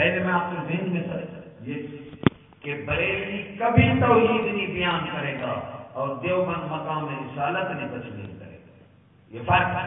پہلے میں آپ کو ذہن میں سر یہ کہ بریلی کبھی توحید نہیں بیان کرے گا اور دیوبند مقام میں رسالت نہیں تسلیم کرے گا۔ یہ فرق ہے۔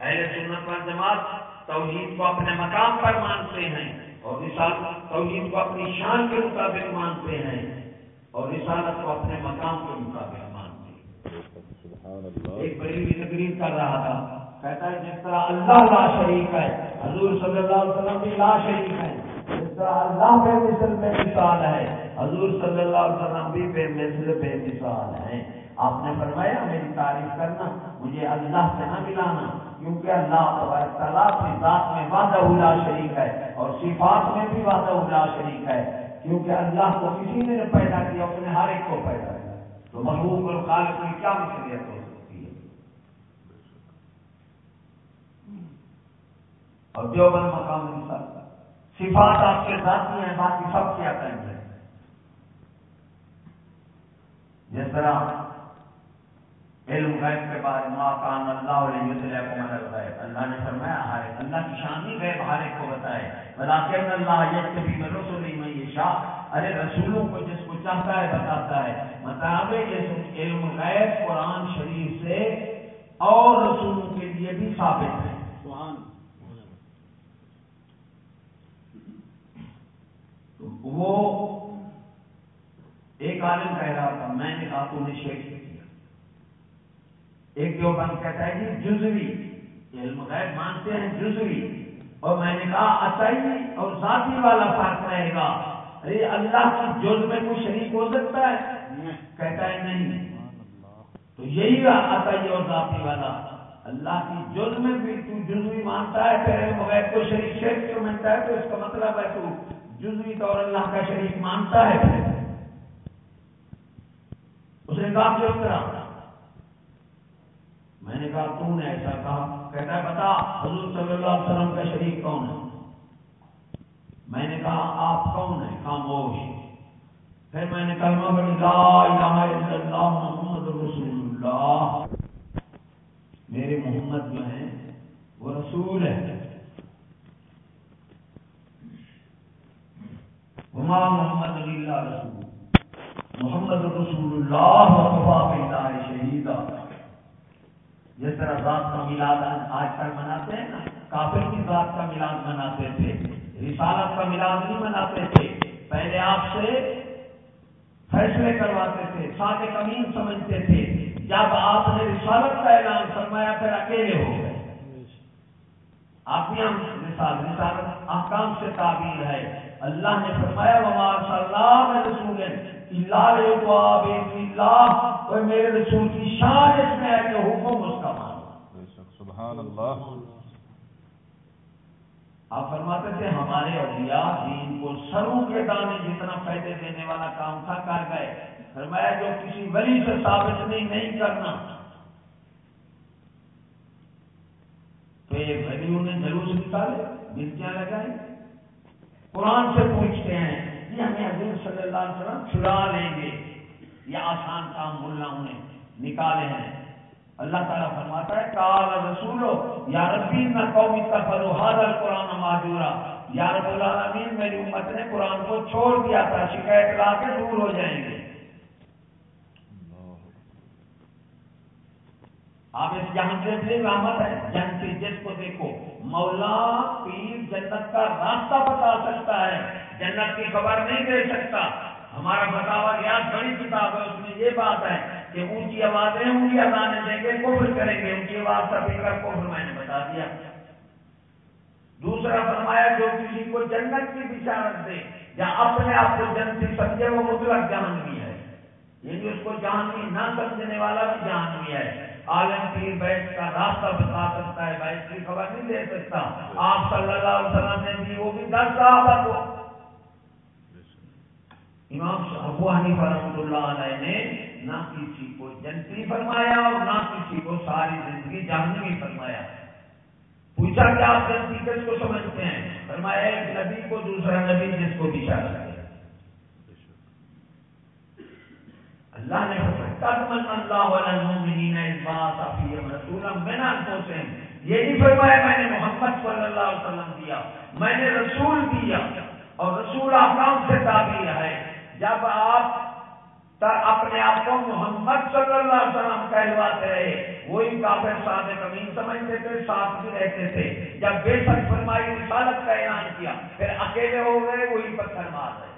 اہل سنت پر جماعت توحید کو اپنے مقام پر مانتے ہیں اور رسالت توحید کو اپنی شان کے مطابق مانتے ہیں اور رسالت کو اپنے مقام کے مطابق مانتے ہیں۔ ایک بڑی تقریر کر رہا تھا۔ کہتا ہے جس طرح اللہ لا شریک ہے، حضور صلی اللہ علیہ وسلم بھی لا شریک ہے جس طرح اللہ بے مثل بے مثال ہے، حضور صلی اللہ علیہ وسلم بھی بے مثل، بے مثال ہے آپ نے فرمایا، میری تعریف کرنا، مجھے اللہ سے نہ ملانا، کیونکہ اللہ تعالیٰ اپنی ذات میں وعدہ لا شریک ہے اور صفات میں بھی وعدہ لا شریک ہے۔ کیونکہ اللہ کو کسی نے پیدا کیا اس نے ہر ایک کو پیدا کیا۔ تو محبوب اور خالق میں کیا مصلیت ہو سکتی ہے اور جو بن مقام انسان صفات آپ کے ساتھ ہی ہیں، باقی سب کیا کریں گے؟ جس طرح علم غیب کے بعد ماں کان اللہ علیہ کو مدد غیب اللہ نے فرمایا ہر اللہ کی شان ہی غیب ہر ایک کو بتائے۔ بلاکن اللہ یہ کبھی میں رسول میں یہ شاہ ارے رسولوں کو جس کو چاہتا ہے بتاتا ہے۔ مطلب یہ علم غیب قرآن شریف سے اور رسولوں کے لیے بھی ثابت ہے۔ وہ ایک عالم کہہ رہا تھا، میں نے کہا تو نے شیخ کیا۔ ایک جو بند کہتا ہے جی جزوی علم غیب مانتے ہیں، جزوی۔ اور میں نے کہا اچائی اور ذاتی والا فرق رہے گا۔ ارے، اللہ کی جز میں کوئی شریک ہو سکتا ہے؟ کہتا ہے نہیں۔ تو یہی اچائی اور ذاتی والا۔ اللہ کی جز میں بھی تو جزوی مانتا ہے، پھر علم غیب کو شریک شیخ کیوں مانتا ہے؟ تو اس کا مطلب ہے تو جزوی طور اللہ کا شریک مانتا ہے۔ اس نے کہا کس طرح میں نے کہا تم نے ایسا کہا۔ کہتا ہے، بتا، حضور صلی اللہ علیہ وسلم کا شریک کون ہے؟ میں نے کہا، آپ کون ہیں؟ خاموش۔ پھر میں نے کہا بڑی لا الہ الا اللہ محمد رسول اللہ۔ میرے محمد جو ہیں، وہ رسول ہے محمد اللہ رسول محمد رسول اللہ اللہ شہیدہ۔ جس طرح ذات کا میلاد آج کل مناتے ہیں نا، کافر کی ذات کا میلاد مناتے تھے، رسالت کا میلاد نہیں مناتے تھے، پہلے آپ سے فیصلے کرواتے تھے ساتھ کمین سمجھتے تھے۔ جب آپ نے رسالت کا اعلان فرمایا، پھر اکیلے ہو گئے۔ آپ ہم رسالت رسالت احکام سے تعبیر ہے۔ اللہ نے فرمایا وما صلاح رسول اللہ میرے رسول کی شان اس میں ہے کہ حکم اس کا مان سبحان اللہ۔ آپ فرماتے تھے ہمارے اولیاء دین کو سروں کے دانے جتنا فائدے دینے والا کام تھا کر گئے۔ فرمایا جو کسی ولی سے ثابت نہیں نہیں کرنا۔ تو یہ ولیوں نے جلوس نکالے مرچیاں لگائی۔ قرآن سے پوچھتے ہیں یہ ہمیں حضور صلی اللہ علیہ وسلم چھڑا لیں گے؟ یہ آسان کام ملاؤں نے نکالے ہیں۔ اللہ تعالیٰ فرماتا ہے کال رسول یا ربی نہ قومی کا فروحاد قرآن معذورا۔ یا رب العالمین میری امت نے قرآن کو چھوڑ دیا تھا شکایت لا کے دور ہو جائیں گے۔ آپ اس جہاں سے رحمت ہے جنگ کی جس کو دیکھو۔ مولا پیر جنت کا راستہ بتا سکتا ہے، جنت کی خبر نہیں دے سکتا۔ ہمارا بتاوا گیا بڑی کتاب ہے، اس میں یہ بات ہے کہ اونچی آوازیں ہوں گی ادانے دیں گے، کفر کریں گے۔ اونچی آواز کا فکر کفر میں نے بتا دیا۔ دوسرا فرمایا، جو کسی کو جنت کی بشارت دے، یا اپنے آپ کو جنتی سمجھے، وہ مطلق جہانوی ہے۔ یعنی اس کو جہانوی نہ سمجھنے والا بھی جہانوی ہے۔ عالم پیر بیٹھ کا راستہ بتا سکتا ہے بیٹھ کی خبر نہیں دے سکتا۔ آپ صلی اللہ علیہ وسلم نے دی وہ بھی دس صحابہ کو۔ امام ابو حنیفہ رحمۃ اللہ علیہ نے نہ کسی کو جنتی فرمایا اور نہ کسی کو ساری زندگی جہنمی فرمایا۔ پوچھا کہ آپ جنتی کس کو سمجھتے ہیں؟ فرمایا ایک نبی کو دوسرا نبی جس کو بھی شاید۔ اللہ نے قد من اللہ علی المؤمنین اذ بعث فیہم رسولا. من انفسہم یہ نہیں فرمایا میں نے محمد صلی اللہ علیہ وسلم دیا میں نے رسول دیا اور رسول احکام سے تعبیر ہے۔ جب آپ اپنے آپ کو محمد صلی اللہ علیہ وسلم کہلواتے رہے وہی کافر ساتھ کمین سمجھتے تھے ساتھ بھی رہتے تھے۔ جب بے سک فرمائی رسالت کا اعلان کیا پھر اکیلے ہو گئے وہی پتھر مار رہے۔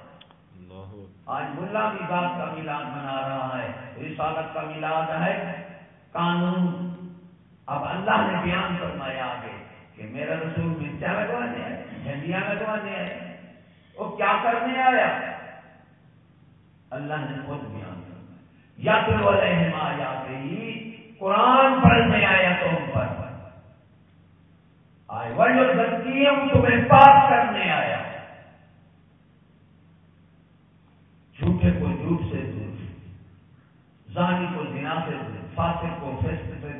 آج ملا بھی ذات کا میلاد منا رہا ہے۔ رسالت کا میلاد ہے قانون۔ اب اللہ نے بیان فرمایا آگے کہ میرا رسول مرچا لگوانے آئے، جھنڈیاں لگوانے آئے۔ وہ کیا کرنے آیا؟ اللہ نے خود بیان کرنا یا تو علیہم آیا گئی قرآن پڑھنے آیا تو ہم پر۔ آئے وہ جو غلطی ہے وہ تمہیں پاک کرنے آیا جھوٹے کو جھوٹ سے دور زانی کو زنا سے دور فاسق کو فسق سے دور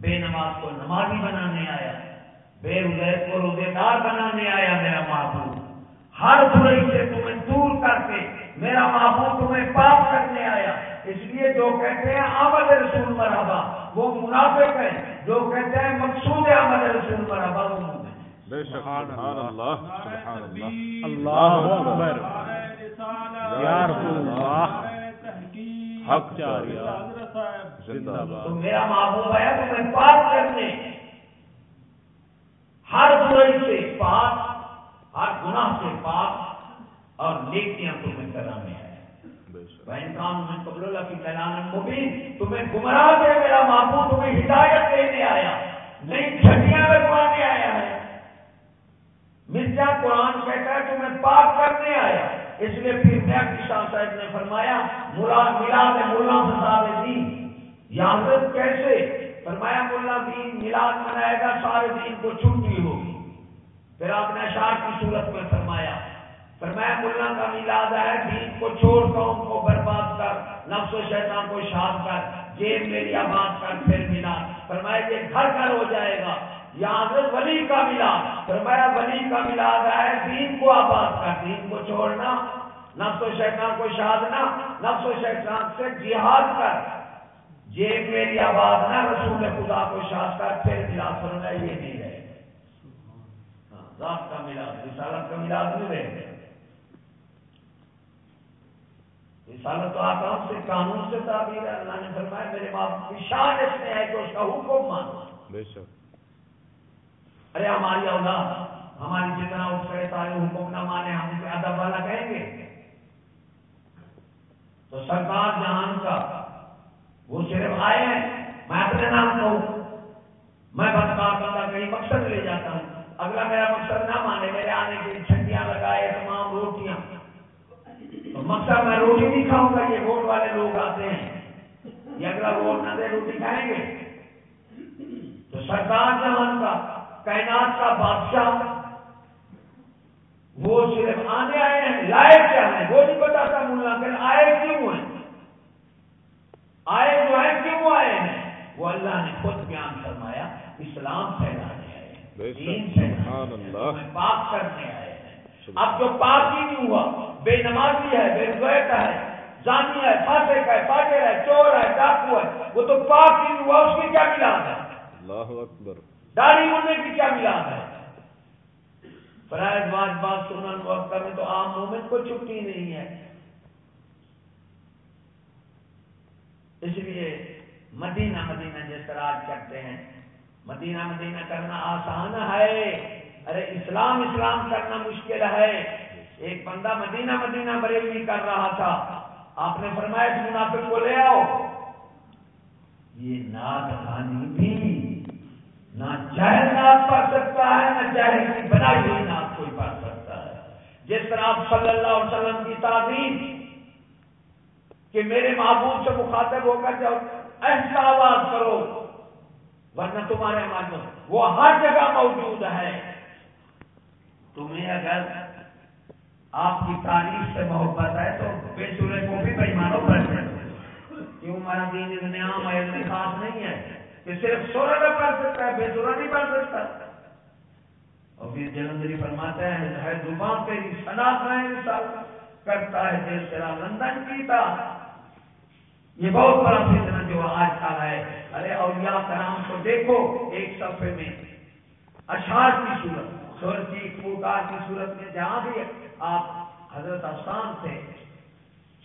بے نماز کو نمازی بنانے آیا بے روزے کو روزے دار بنانے آیا میرا محبوب۔ ہر برائی سے تمہیں دور کر کے میرا محبوب تمہیں پاپ کرنے آیا۔ اس لیے جو کہتے ہیں آمد رسول مرحبا وہ منافق ہے جو کہتے ہیں مقصود آمد رسول مرحبا وہ تو میرا محبوب ہے تمہیں پاپ کرنے ہر برائی سے پاپ ہر گناہ سے پاپ اور نیکیاں تمہیں کرانے آئے کام میں قبل اللہ کی کلان مبین تمہیں گمراہ دے میرا ماپو تمہیں ہدایت دینے آیا نئی چھٹیاں لگوانے آیا ہے۔ مرزا قرآن کہتا ہے تمہیں پاک کرنے آیا اس لیے پھر میں شاہ صاحب نے فرمایا ملا ملا میں ملا فساد دین یہاں کیسے؟ فرمایا ملا دین ملاد منائے گا، سارے دین کو چھٹی ہوگی۔ پھر آپ نے اشار کی صورت میں فرمایا فرمایا ملا کا میلاد ہے، دین کو چھوڑ، قوم کو برباد کر، نفس و شیطان کو شاد کر جیب میری آباد کر، پھر ملا فرمایا، یہ گھر گھر ہو جائے گا۔ یہاں سے ولی کا ملا فرمایا ولی کا ملاد ہے دین کو آباد کر دین کو چھوڑنا۔ نفس و شیطان کو شادنا نفس و شیطان سے جہاد کر۔ جیب میری آباد نہ رسول خدا کو شاد کر پھر ملا فرمایا یہ نہیں رہے۔ ہاں، ذات کا ملاد رسالت کا ملاد نہیں رہے۔ رسالت تو آکام سے قانون سے تعبیر ہے۔ اللہ نے فرمایا میرے باپ کی شان اس میں ہے کہ اس کا حکم مانو۔ ارے ہماری اولاد، ہماری جتنا اس کا حکم نہ مانے، ہم اسے ادب والا کہیں گے؟ تو سرکار جہان کا، وہ صرف آئے ہیں، میں اپنے نام کہوں، میں بدکار بندہ کہیں مقصد لے جاتا ہوں۔ اگلا میرا مقصد نہ مانے، میرے آنے کی چھٹیاں لگائے، تمام روٹیاں۔ مقصد میں روٹی نہیں کھاؤں گا، یہ ووٹ والے لوگ آتے ہیں۔ یہ اگلا ووٹ نہ دے، روٹی کھائیں گے۔ تو سرکار جہان کا کائنات کا بادشاہ. وہ صرف آنے آئے ہیں لائے کیا ہے وہ نہیں بتاتا ملا پھر آئے کیوں ہیں؟ آئے جو ہے کیوں آئے ہیں؟ وہ اللہ نے خود بیان فرمایا اسلام پھیلانے آئے دین پھیلانے پاک کرنے آئے اب جو پاک ہی نہیں ہوا بے نمازی ہے بے رویت ہے جانی ہے کا ہے پاٹر ہے چور ہے ڈاکو ہے وہ تو پاک ہی ہوا اس کی کیا ملاد ہے؟ اللہ اکبر۔ داڑھی ہونے کی کیا ملاد ہے؟ فرائض بات بات سنن وقت میں تو عام مومن کو چھٹی نہیں ہے۔ اس لیے مدینہ مدینہ جس طرح آج کرتے ہیں، مدینہ مدینہ کرنا آسان ہے۔ ارے اسلام اسلام کرنا مشکل ہے۔ ایک بندہ مدینہ مدینہ بریلوی کر رہا تھا۔ آپ نے فرمایا اس منافق کو لے آؤ۔ یہ نعت خانی بھی نہ چاہے نعت پڑھ سکتا ہے، نہ چاہے کی بنائی ہوئی نعت کوئی پڑھ سکتا ہے۔ جس طرح آپ صلی اللہ علیہ وسلم کی تعلیم کہ میرے محبوب سے مخاطب ہو کر جاؤ، ایسا آواز کرو، ورنہ تمہارے معلوم وہ ہر جگہ موجود ہے۔ تمہیں اگر آپ کی تعریف سے محبت ہے تو بے سورے کو بھی بےمانو کر سکتے کیوں؟ ہمارا دین اتنے عام ہے، اتنے خاص نہیں ہے۔ کہ صرف سورہ میں پڑھ سکتا ہے بے سورہ نہیں پڑھ سکتا اور پھر جلندری فرماتا ہے ہے زبان تیری صنعت میں کرتا ہے دل تیرا لندن پیتا یہ بہت بڑا فتنہ جو آج کل ہے ارے اولیاء کرام کو دیکھو ایک صفحے میں اشار کی صورت سور کی پوکار کی صورت میں جہاں بھی آپ حضرت آسان تھے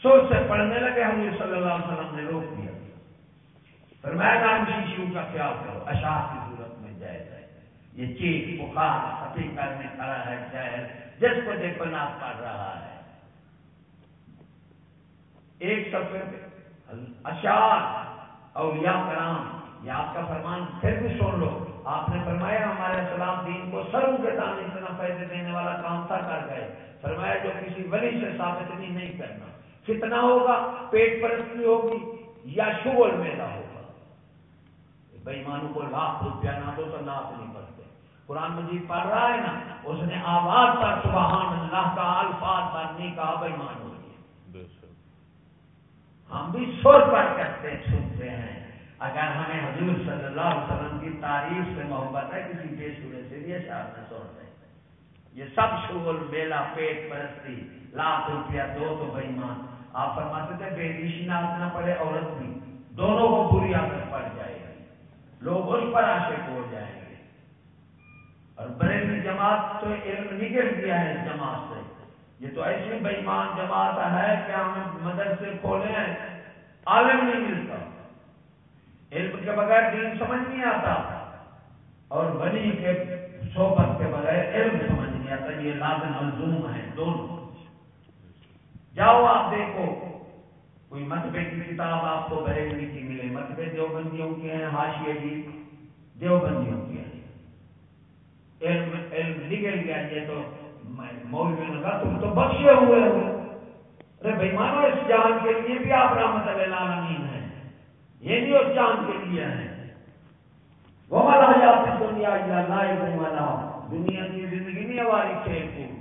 سور سے پڑھنے لگے ہم صلی اللہ علیہ وسلم نے روک دیا پر میں نام شیشو کا خیال کرو اشار کی صورت میں جائے جائے یہ چیخ بخار حقیقت میں کھڑا ہے شہر جس کو دیکھو ناپ پڑ رہا ہے۔ ایک صفحے اشار اور یا کرام یا آپ کا فرمان پھر بھی سن لو۔ آپ نے فرمایا، ہمارے اسلام دین کو سروں کے دان اتنا پیسے دینے والا کام تھا، کر گئے۔ فرمایا، جو کسی ولی سے ثابت نہیں نہیں کرنا۔ کتنا ہوگا، پیٹ پرستی ہوگی یا شغل میلا ہوگا۔ بےمانوں کو لاکھ روپیہ نہ دو تو ناپ نہیں پڑتے قرآن مجید پڑھ رہا ہے نا اس نے آواز پر سبحان اللہ کا الفاظ پر نہیں کہا بےمان ہو ہم بھی سر پر کرتے سنتے ہیں۔ اگر ہمیں حضور صلی اللہ علیہ وسلم کی تعریف سے محبت ہے کسی بے سورے سے بھی اشار میں سوڑتے یہ سب شغل میلا پیٹ پرستی لاکھ روپیہ دو تو بےمان آپ فرماتے تھے بے ریشی نہ پڑے عورت بھی۔ دونوں کو بری عادت پڑ جائے۔ لوگ اس پر عاشق ہو جائیں گے۔ اور بریلی جماعت تو علم نکل گیا ہے اس جماعت سے۔ یہ تو ایسی بےمان جماعت ہے کہ ہم مدرسے کھولے ہیں، عالم نہیں ملتا۔ علم کے بغیر دین سمجھ نہیں آتا۔ اور بنی کے صحبت کے بغیر علم سمجھ نہیں آتا، یہ لازم ملزوم ہے دونوں۔ جاؤ آپ دیکھو کوئی متبے کی کتاب آپ کو بریلی کی ملے۔ متبے دیوبندیوں کے ہیں ہاشیے جی۔ دیوبندیوں کے ہیں۔ علم علم نکل گیا یہ تو مولوی نے کہا، تم تو بخشے ہوئے ہو۔ ارے بھائی، مانو اس جان کے لیے بھی آپ رحمت العالمین ہیں۔ یہ بھی اس جان کے لیے ہیں۔ وہ ملا جاتی دنیا والا دنیا کی زندگی نہیں ہماری کھیل کو۔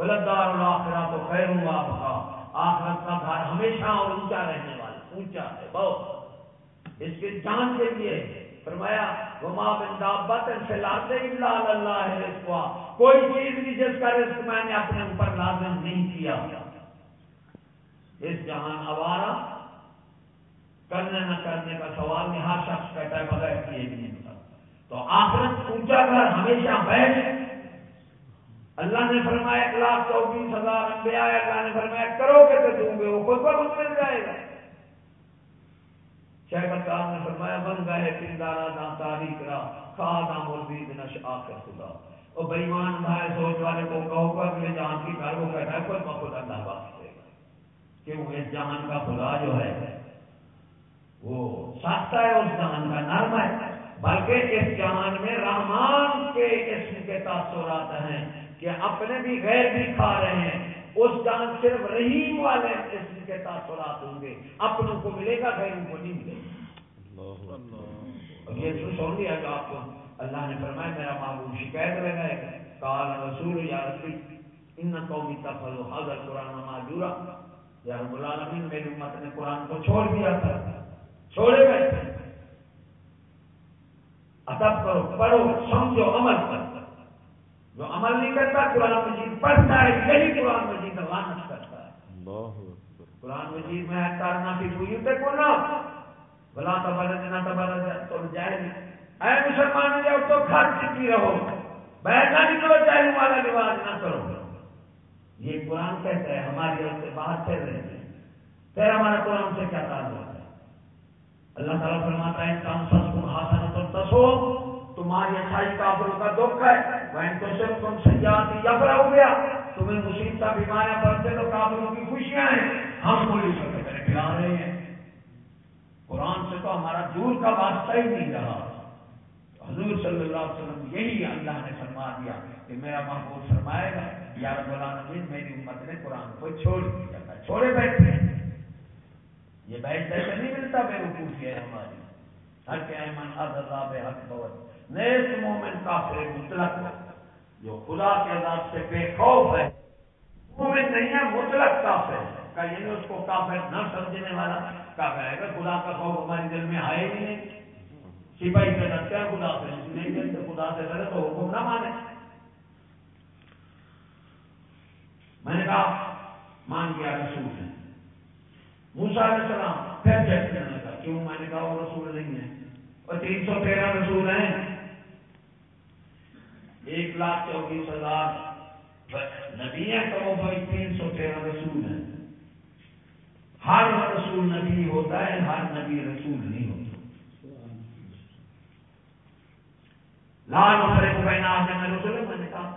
ولدار الآخرہ تو خیر ہوں آپ کا۔ آخرت کا گھر ہمیشہ اور اونچا رہنے والا، اونچا ہے، بہت۔ اس کے جان کے لیے فرمایا، وما بن سے لاتے الا اللہ رزقا کوئی چیز نہیں جس کا رزق میں نے اپنے اوپر لازم نہیں کیا۔ اس جہان آوارا کرنے نہ کرنے کا سوال نہیں ہر شخص کہتا ہے بغیر کیے نہیں تو آخرت اونچا گھر ہمیشہ بیٹھ اللہ نے فرمایا ایک لاکھ چوبیس ہزار انبیاء اللہ نے فرمایا، کرو گے تو دوں گے، وہ خود بخود مل جائے گا۔ شہبت صاحب نے فرمایا، بن گئے پندارا دا تاریخ را، خواہ مرزید نش آخر خدا۔ اور بےمان بھائی سوچ والے کو کہو گا کہ جہان کی گھر وہ کہتا ہے کوئی بخود اللہ بخش دے گا کہ وہ اس جہان کا خدا جو ہے، وہ سخت ہے، اس جہان کا نرم ہے۔ بلکہ اس جہان میں رحمان کے اسم کے تاثرات ہیں۔ کہ اپنے بھی غیر بھی کھا رہے ہیں اس جان صرف رحیم والے قسم کے تاثرات ہوں گے۔ اپنوں کو ملے گا غیروں کو نہیں ملے گا۔ یہ تو سن لیا کہ آپ کو اللہ نے فرمایا میرا معبود شکایت لگائے گا کال رسول یا رسول ان قومی تفل حضر قرآن معجورا یا رب العالمین میری امت نے قرآن کو چھوڑ دیا تھا۔ چھوڑے گئے تھے۔ ادب کرو پڑھو سمجھو عمل کرو۔ جو عمل نہیں کرتا قرآن مجید پڑھتا ہے یہی قرآن مجید لانت کرتا ہے۔ قرآن مجید میں کرنا بھی کوئی کو نا بلا تبرد نہ تبرد تو جائے اے مسلمان جاؤ تو گھر سیکھی رہو۔ نہیں کرو چاہے والا رواج نہ کرو۔ یہ قرآن کہتا ہے ہماری اور سے باہر چل رہے ہیں۔ پھر ہمارا قرآن سے کیا تعلق ہے؟ اللہ تعالیٰ فرماتا ہے انسان سس کو حاصل تو تسو تمہاری اچھائی کافروں کا دکھ ہے۔ وہ تو صرف تم سیاحت یفرا ہو گیا۔ تمہیں مصیبت بیماریاں پڑتے تو کافروں کی خوشیاں ہیں۔ ہم بولی سکتے کرے رہے ہیں۔ قرآن سے تو ہمارا دور کا واسطہ ہی نہیں رہا۔ حضور صلی اللہ علیہ وسلم یہی اللہ نے فرما دیا کہ میرا محبوب فرمائے گا، یا رب العالمین، میری امت نے قرآن کو چھوڑ دیا۔ چھوڑے بیٹھے ہیں۔ یہ بیٹھ بیٹھے نہیں ملتا بے وقوفی ہے ہماری۔ حق ایمن اللہ بے حق بہت۔ نیس مومن کافر مطلق جو خدا کے عذاب سے بے خوف ہے۔ مومن نہیں ہے، مطلق کافر ہے۔ کا اس کو کافر نہ سمجھنے والا۔ کافر ہے کہ خدا کا خوف ہمارے دل میں آئے ہی نہیں، سپاہی سے ڈرتے ہیں، خدا سے نہیں ڈرتے خدا سے ڈرے تو حکم نہ مانے۔ میں نے کہا، مان گیا رسول ہے۔ موسا علیہ السلام پھر جیسے لگا، کیوں؟ میں نے کہا وہ رسول نہیں ہے۔ اور تین سو تیرہ رسول ہیں۔ ایک لاکھ چوبیس ہزار۔ نبی ہیں تو وہ بھائی تین سو تیرہ رسول ہیں۔ ہر رسول نبی ہوتا ہے، ہر نبی رسول نہیں ہوتا۔ لال بھرے کو بہنا آپ نے رسول میں نے کہا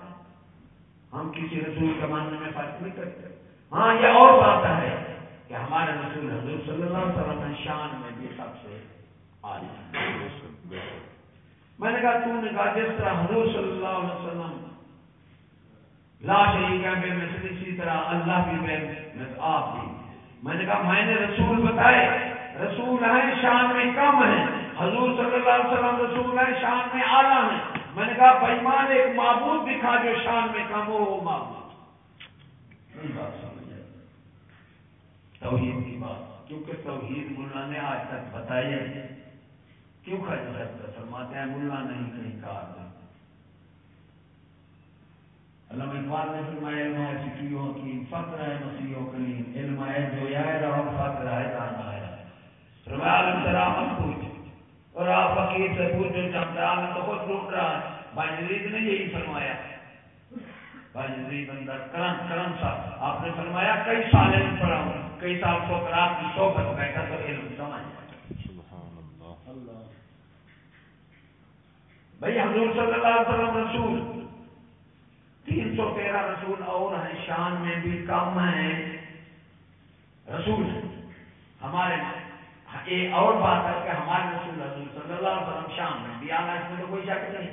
ہم کسی رسول کے ماننے میں فرق نہیں کرتے۔ ہاں یہ اور بات ہے کہ ہمارے رسول حضور صلی اللہ علیہ وسلم شان میں بھی سب سے میں نے کہا، تو نے کہا، جس طرح حضور صلی اللہ علیہ وسلم لا شریک ہے بے مثل اسی طرح اللہ بھی بے مثل آپ بھی میں نے کہا، میں نے رسول بتائے، رسول ہیں شان میں کم ہیں۔ حضور صلی اللہ علیہ وسلم رسول ہیں شان میں اعلیٰ ہیں۔ میں نے کہا، بےمان ایک معبود دکھا جو شان میں کم ہو، وہ معبود۔ بات سمجھ توحید کی بات۔ کیونکہ توحید ملا نے آج تک بتائی ہے کیوں خرچ فرماتے ہیں، ملا نہیں کہیں کار نہیں علامہ اقبال نے فرمایا، علم ہے، فکریوں کی فقر ہے مسیحوں کلیم علم ہے، جو یاد اور فقر ہے جانا ہے۔ فرمایا علم ذرا مت پوچھ۔ اور آپ فقیر سے پوچھو چمچا میں تو خود ڈھونڈ رہا ہے۔ بھائی نزید نے یہی فرمایا۔ بھائی نزید اندر کرم کرم سا آپ نے فرمایا، کئی سال علم پڑھا ہوں، کئی سال سو کرام کی صحبت بیٹھا تو علم سمجھ بھائی حضور صلی اللہ علیہ وسلم رسول تین سو تیرہ رسول اور ہیں شان میں بھی کم ہیں۔ رسول ہمارے ایک اور بات ہے کہ ہمارے رسول رسول صلی اللہ علیہ وسلم شان میں بھی آنا اس میں تو کوئی شک نہیں۔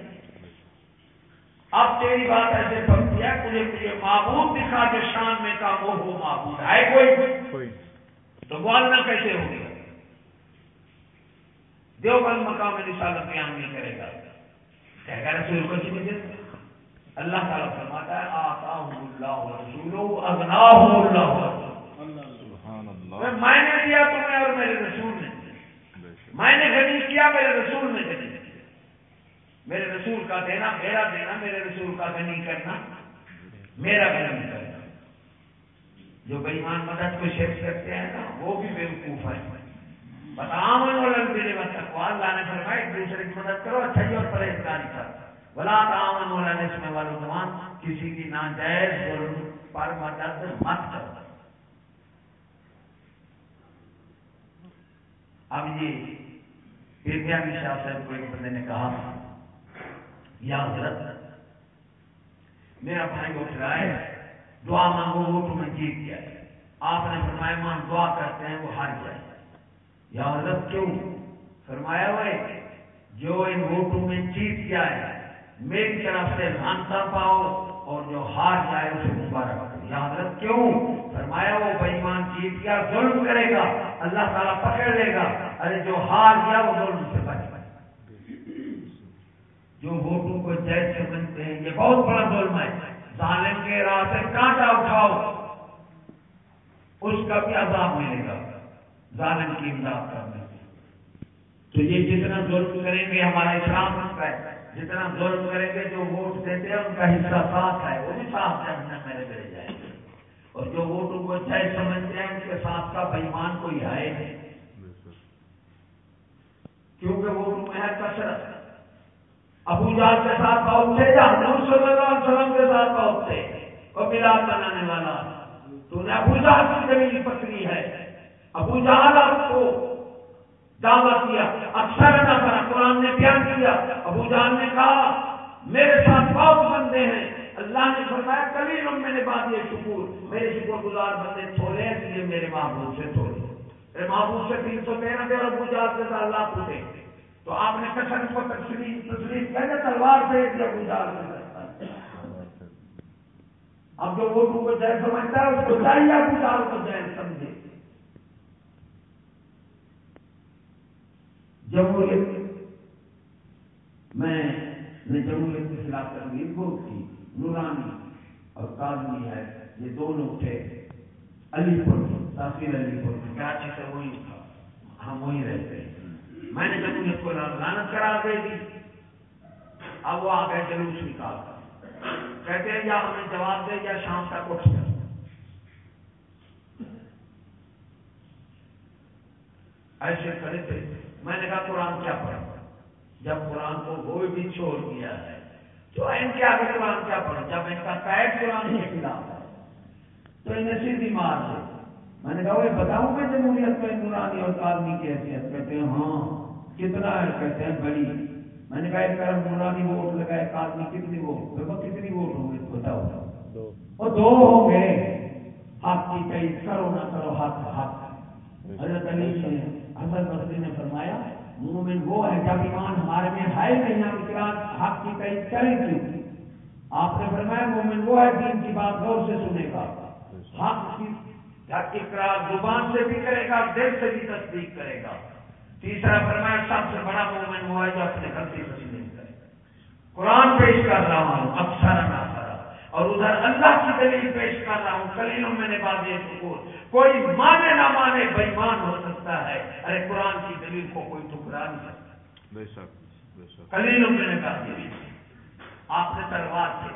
اب تیری بات ایسے بنتی ہے مجھے مجھے معبود دکھا جو شان میں کام وہ ہو معبود ہے کوئی؟ تو بولنا کیسے ہو گیا؟ دیوبند مقام رسالت بیان نہیں کرے گا۔ رسول کو چیز اللہ تعالیٰ فرماتا ہے آتا اللہ رسول اللہ میں نے دیا تمہیں اور میرے رسول نے۔ میں نے غنی کیا میرے رسول نے کیا۔ میرے رسول کا دینا میرا دینا میرے رسول کا غنی کرنا میرا غنی کرنا۔ جو بےمان مدد کو شیئر کرتے ہیں نا وہ بھی بیوقوف ہے بتاؤ میرے بتوا اللہ نے فرمایا ایک دوسرے کی مدد کرو اچھائی اور پرہیزگاری کرو بلا تعاون مولانا اس میں والوں زمان کسی کی ناجائز ظلم پر مدد مت کرو اب یہ پیپیا کی شاہ صاحب کو ایک بندے نے کہا یا حضرت میرا بھائی اٹھ رہا ہے دعا مانگو وہ تمہیں جیت گیا آپ نے فرمایا مان دعا کرتے ہیں وہ ہار جائے یا حضرت کیوں؟ فرمایا ہوئے جو ان ووٹوں میں جیت گیا ہے، میری طرف سے لانتا پاؤ اور جو ہار جائے اسے مبارک کرو۔ یا حضرت کیوں؟ فرمایا وہ بےمان جیت گیا ظلم کرے گا، اللہ تعالیٰ پکڑ لے گا۔ ارے جو ہار گیا وہ ظلم سے بچ پائے جو ووٹوں کو جیت سمجھتے ہیں، یہ بہت بڑا ظلم ہے۔ ظالم کے راہ سے کانٹا اٹھاؤ، اس کا بھی عذاب ملے گا۔ ظالم کی امداد کرنے تو یہ جتنا ظلم کریں گے ہمارا اسلام کا ہے۔ جتنا ظلم کریں گے، جو ووٹ دیتے ہیں، ان کا حصہ صاف ہے۔ وہ بھی صاف جہنم میں میرے جائیں گے۔ اور جو ووٹوں کو اچھا جائے سمجھتے ہیں، ان کے ساتھ کا بےمان کوئی ہے نہیں۔ کیونکہ ووٹوں میں ہے کثرت۔ ابو جال کے ساتھ بہت تھے یا حضور صلی اللہ علیہ وسلم کے ساتھ بہت تھے وہ ملاد بنانے والا۔ تو نے ابو جہاز کی زمین پکڑی ہے۔ ابو جہاز آپ کو دعوت کیا، اکثر نہ کرا قرآن نے بیان کیا۔ ابو جان نے کہا، میرے ساتھ بہت بندے ہیں۔ اللہ نے فرمایا کبھی لوگ میں نے بات یہ شکور میرے شکر گزار بندے چھوڑے اس لیے میرے محبوب سے چھوڑے۔ میرے محبوب سے تین سو تیرہ دے ابو جان سے اللہ پوچھے۔ تو آپ نے کسن کو تشریف تشریف کہنے تلوار سے دیا ابو جان سے اب جو ووٹوں کو جائے سمجھتا ہے، اس کو چاہیے ابو جان کو جائے سمجھے جمہوریت میں نے جمہوریت کے خلاف تنظیم بہت کی نورانی اور کاظمی ہے یہ دونوں تھے۔ علی پور تاثیر علی پور کراچی سے وہی تھا۔ ہم وہیں رہتے ہیں۔ میں نے جمہوریت کو لانت کرا دے دی۔ اب وہ آ گئے جلوس نکال کہتے ہیں یا ہمیں جواب دے یا شام تک اٹھ کر ایسے کھڑے تھے۔ میں نے کہا قرآن کیا پڑھا؟ جب قرآن کو وہ بھی چھوڑ دیا ہے تو ان کے آگے قرآن کیا پڑھا؟ جب ان کا قید قرآن کے خلاف ہے تو انہیں سیدھی مار دے میں نے کہا وہ بتاؤں میں جمہوریت میں نورانی اور آدمی کی حیثیت کہتے ہیں؟ ہاں۔ کتنا ہے کہتے ہیں؟ بڑی۔ میں نے کہا ایک طرف نورانی ووٹ لگا ایک آدمی کتنی ووٹ؟ کتنی ووٹ ہوں گے؟ بتاؤ۔ وہ دو ہوں گے۔ حق کی کئی کرو نہ کرو حق حق۔ حضرت علی نے حضرت بسری نے فرمایا، مومن وہ ہے جب ایمان ہمارے میں ہے نہیں ہم اقرار حق کی کئی کریں کیوں آپ نے فرمایا، مومن وہ ہے دین کی بات غور سے سنے گا۔ حق کی اقرار زبان سے بھی کرے گا، دل سے بھی تصدیق کرے گا۔ تیسرا فرمایا، سب سے بڑا مومن وہ ہے جو اپنے گھر سے نہیں کرے۔ گا قرآن پیش کر رہا ہوں، اکثر نہ اور ادھر اللہ کی دلیل پیش کر رہا ہوں کلیلوں میں نے بات یہ سکون کوئی مانے نہ مانے بےمان ہو سکتا ہے۔ ارے قرآن کی دلیل کو کوئی ٹکرا نہیں سکتا۔ بے شک کلیلوں میں نے کہا آپ نے تلوار سے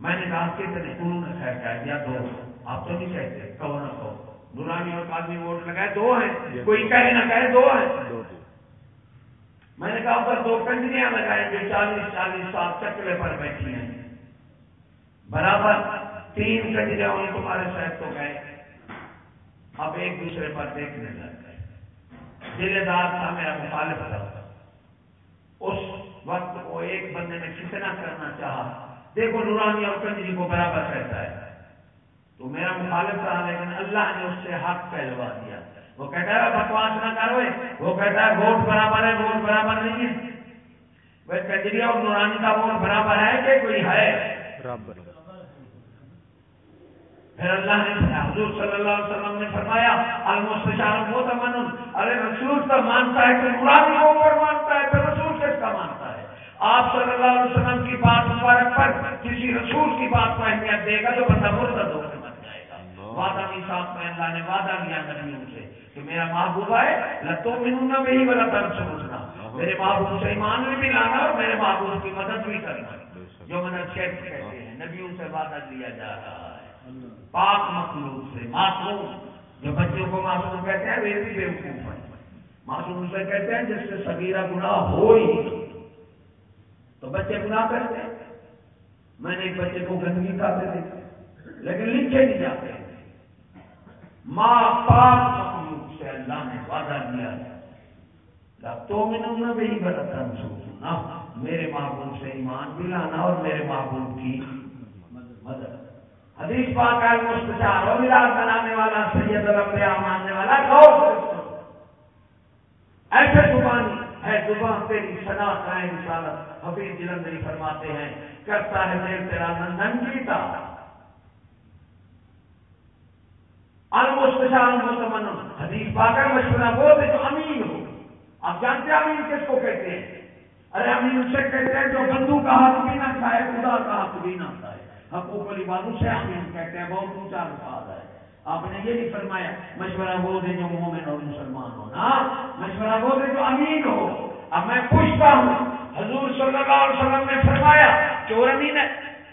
میں نے کہا کتنے انہوں نے خیر کہہ دیا دو۔ آپ تو نہیں کہتے کہو نہ کہو۔ نورانی اور آدمی ووٹ لگائے دو ہیں۔ کوئی کہے نہ کہے دو ہیں۔ میں نے کہا پر دو کنجریاں لگائیں گے چالیس چالیس سال چکلے پر بیٹھی ہیں۔ برابر تین کنجریاں ہوئی تمہارے شہر تو گئے۔ اب ایک دوسرے پر دیکھنے لگ گئے۔ ذمہ دار تھا میرا مخالف تھا۔ اس وقت وہ ایک بندے نے کتنا کرنا چاہا۔ دیکھو نورانی اور کنجری کو برابر کہتا ہے۔ تو میرا مخالف تھا، لیکن اللہ نے اس سے ہاتھ پہلوا دیا۔ وہ کہتا ہے بکواس نہ کرو وہ کہتا ہے ووٹ برابر ہے ووٹ برابر نہیں ہے۔ وہ کجری اور نورانی کا ووٹ برابر ہے کہ کوئی ہے؟ برابر پھر اللہ نے حضور صلی اللہ علیہ وسلم نے فرمایا المستشار وہ تمن ارے رسول تو مانتا ہے کہ نورانی کو اوپر مانتا ہے پھر رسول کس کا مانتا ہے؟ آپ صلی اللہ علیہ وسلم کی بات مبارک پر کسی رسول کی بات کو اہمیت دے گا جو بندہ مرتد ہو کے مر جائے گا۔ وعدہ بھی صاحب میں اللہ نے وعدہ لیا نبیوں سے۔ کہ میرا محبوب ہے لتوں میں بھی بڑا درد سمجھنا میرے محبوب سے ایمان بھی لانا اور میرے محبوب کی مدد بھی کرنا۔ جو مدد شیخ کہتے ہیں نبیوں سے وعدہ لیا جا رہا ہے۔ پاک مخلوق سے معصوم۔ جو بچوں کو معصوم کہتے ہیں وہ بھی بے وقوف ہے معصوم سے کہتے ہیں جس سے سگیرہ گناہ ہو ہی تو بچے گناہ کرتے ہیں۔ میں نے ایک بچے کو گندگی کھاتے تھے لیکن لکھے نہیں جاتے۔ ماں پاک اللہ نے وعدہ دیا تو میں نے بھی غلط سوچنا میرے محبوب سے ایمان بھی لانا اور میرے محبوب کی مدد۔ حدیث پاک ہے مستشار اور ملاد بنانے والا، سید الانبیاء ماننے والا غور ایسے زبانی ہے، زبان تیری سنا کا رسالت حفیظ جلندری فرماتے ہیں، کرتا ہے دیر تیرا نندن جیتا المستشار متمن حدیث پاکر مشورہ وہ دے جو امین ہو۔ آپ جانتے ہیں امین کس کو کہتے ہیں؟ ارے امین اسے کہتے ہیں جو بندو کا ہاتھ بھی نہ کھائے، خدا کا ہاتھ بھی نہ کھائے۔ حقوق علی بازو سے امین کہتے ہیں، بہت اونچا الفاظ ہے۔ آپ نے یہ نہیں فرمایا، مشورہ وہ دے جو مومن اور مسلمان ہو۔ نا مشورہ وہ دے جو امین ہو۔ اب میں پوچھتا ہوں، حضور صلی اللہ علیہ وسلم نے فرمایا، چور امین ہے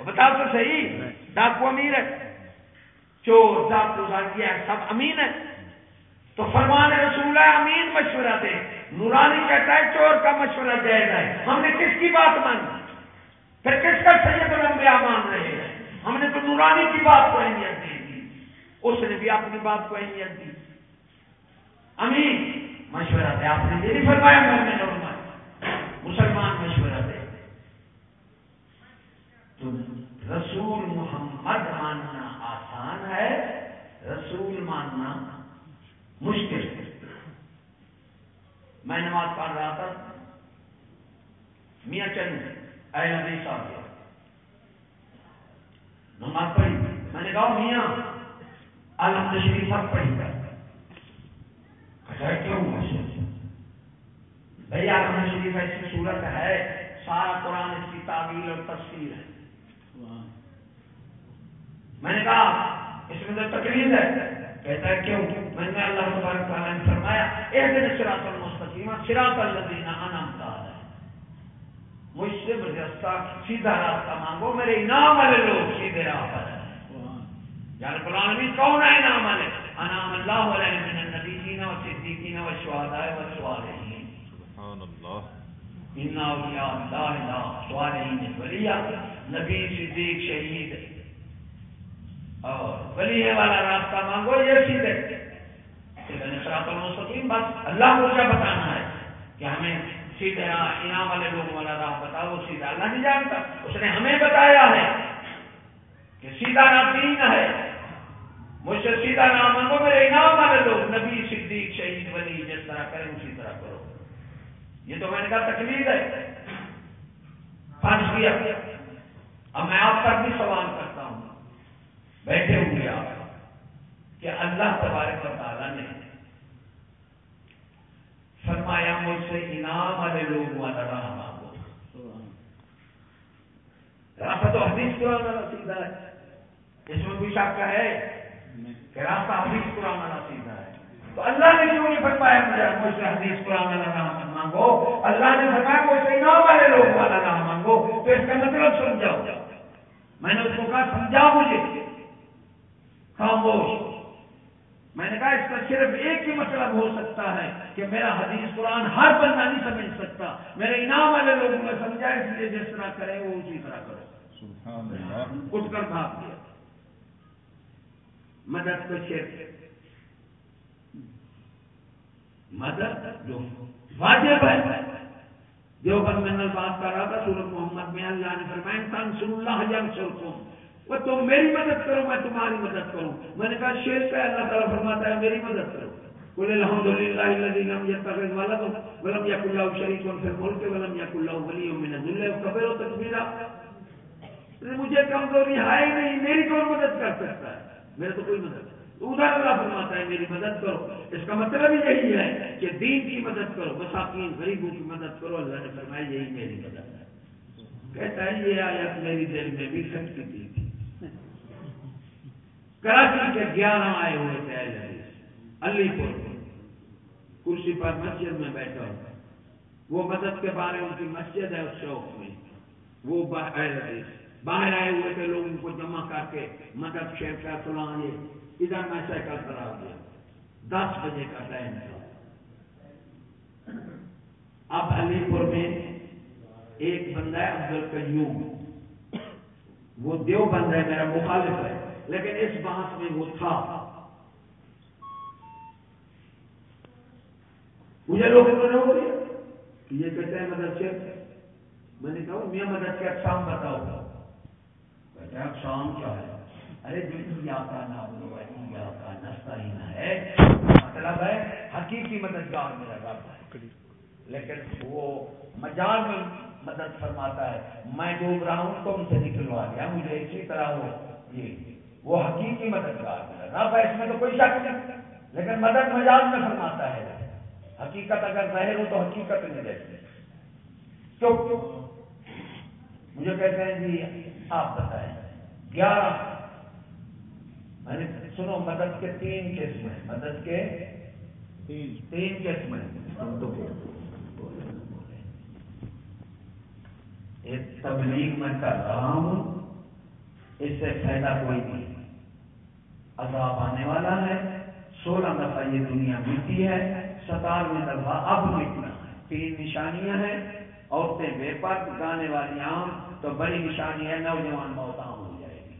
بتاؤ تو صحیح، ڈاکو امیر ہے۔ چور ڈاکو کیا سب امین ہے تو فرمان رسول ہے امین مشورہ دے۔ نورانی کہتا ہے چور کا مشورہ جائز ہے۔ ہم نے کس کی بات مانی؟ پھر کس کا سید الانبیاء مان رہے ہیں؟ ہم نے تو نورانی کی بات کو اہمیت دی۔ اس نے بھی اپنی بات کو اہمیت دی۔ امین، مشورہ دے۔ آپ نے یہ نہیں فرمایا، میں مسلمان مشورہ دے۔ تو رسول محمد ماننا آسان ہے رسول ماننا مشکل میں نماز پڑھ رہا تھا۔ میاں چند اے نبی صاحب نماز پڑھی۔ میں نے کہا میاں الحمد شریف سب پڑھی کر کیوں بھائی الحمد شریف ایسی صورت ہے۔ سارا قرآن، اس کی تعبیر اور تفصیل ہے۔ میں نے کہا اس میں تو تکلیف ہے۔ کہتا ہے کیوں؟ میں نے اللہ تبارک تعالیٰ نے فرمایا ایک دن سراط المستقیم سراط انعمت علیہم. مجھ سے برجستہ سیدھا راستہ مانگو میرے انعام والے لوگ سیدھے راہ پر ہیں یا رب العالمین کون ہے انعام والے؟ انعام اللہ علیہ من النبی نبیین و صدیقین و شہداء و صالحین۔ سبحان اللہ۔ ان اولیاء اللہ لا صالحین ولیہ نبی صدیق شہید اور ولی والا راستہ مانگو، یہ سیدھے صراط المستقیم بس اللہ کو کیا بتانا ہے؟ کہ ہمیں سیدھے انعام والے لوگوں والا راہ بتاؤ، سیدھا اللہ نہیں جانتا۔ اس نے ہمیں بتایا ہے کہ سیدھا نام دین ہے۔ مجھ سے سیدھا نام مانگو، میرے انعام والے لوگ، نبی، صدیق، شہید، ولی، جس طرح کریں، اسی طرح کرو۔ یہ تو میں نے کہا تکلیف ہے۔ فرض کیا۔ اب میں آپ کا بھی سوال کرتا بیٹھے ہوئے آپ کہ اللہ تبارک و تعالیٰ نے فرمایا مجھ سے انعام والے لوگ والا راہ مانگو۔ راستہ تو حدیث قرآن والا سیدھا ہے۔ اس میں کوئی شک ہے؟ کہ راستہ حدیث قرآن والا سیدھا ہے۔ تو اللہ نے کیوں نہیں فرمایا مجھے مجھ سے حدیث قرآن والا راہ مت مانگو؟ اللہ نے فرمایا مجھ سے انعام والے لوگ والا راہ مانگو۔ تو اس کا مطلب سمجھاؤ۔ میں نے اس کو کہا سمجھا مجھے۔ خاموش۔ میں نے کہا اس کا صرف ایک ہی مطلب ہو سکتا ہے کہ میرا حدیث قرآن ہر بندہ نہیں سمجھ سکتا۔ میرے انعام والے لوگوں نے سمجھا اس لیے جس طرح کرے وہ اسی طرح کرو اٹھ کر بھاگ دیا مدد کو شیر مدد جو واجب ہے۔ جو بند میں بات کر رہا تھا سورت محمد میں اللہ نے فرمایا انسان سن اللہ جنگ سرکوں وہ تم میری مدد کرو، میں تمہاری مدد کروں۔ میں نے کہا، شیر کا اللہ تعالیٰ فرماتا ہے، میری مدد کرو۔ بولے الحمد للہ لم يتخذ ولم يكن له شريك في الملك ولم يكن له ولي من الذل وكبر تكبيرا مجھے کمزوری ہے نہیں، میری کون مدد کر سکتا ہے؟ میرے تو کوئی مدد ادھر اللہ فرماتا ہے، میری مدد کرو۔ اس کا مطلب یہی ہے کہ دین کی مدد کرو، مساکین، غریبوں کی مدد کرو۔ اللہ نے فرمایا، یہی میری مدد ہے۔ کہتا ہے، یہ آیت میری دل میں بھی سچ کی تھی۔ کراچی کے گیارہ آئے ہوئے تھے علی پور کرسی پر مسجد میں بیٹھا ہوا وہ مدد کے بارے ان کی مسجد ہے اس شوق میں وہ باہر آئے ہوئے تھے لوگ ان کو جمع کر کے مدد شیخ کا فلاں یہ ادھر میں سائیکل کرا دیا دس بجے کا ٹائم تھا اب علی پور میں ایک بندہ ہے عبد القیوم وہ دیو بندہ ہے میرا مخالف ہے لیکن اس بات میں وہ تھا۔ مجھے لوگ ہو گیا یہ کہتے ہیں مدد سے۔ میں نے کہا میاں مدد کے اقسام اچھا بتاؤ۔ کہتے ہیں اچھا اقسام کیا ہے ارے بالکل یا کا نام یا کا نستا ہی نہ ہے۔ مطلب ہے، حقیقی مددگار میرا رب ہے۔ لیکن وہ مجال میں مدد فرماتا ہے۔ میں ڈوب رہا ہوں، تم سے نکلوا دیا، مجھے اسی طرح ہو یہ وہ حقیقی مددگار میرا رب ہے اس میں تو کوئی شک نہیں لیکن مدد مجاز میں فرماتا ہے۔ حقیقت اگر ظاہر ہو تو حقیقت نہیں رہتی کیوں؟ مجھے کہتے ہیں جی آپ بتائیں۔ گیارہ۔ میں نے سنو مدد کے تین قسم ہیں مدد کے تین۔ قسم ہیں ایک تبلیغ میں کر رہا ہوں۔ اس سے فائدہ کوئی نہیں۔ عذاب آنے والا ہے، سولہ دفعہ یہ دنیا ملتی ہے، ستارویں دفعہ اب مٹنا ہے۔ تین نشانیاں ہیں، عورتیں بے پرد، گانے والی عام، تو بڑی نشانی ہے، نوجوان موت عام ہو جائے گی۔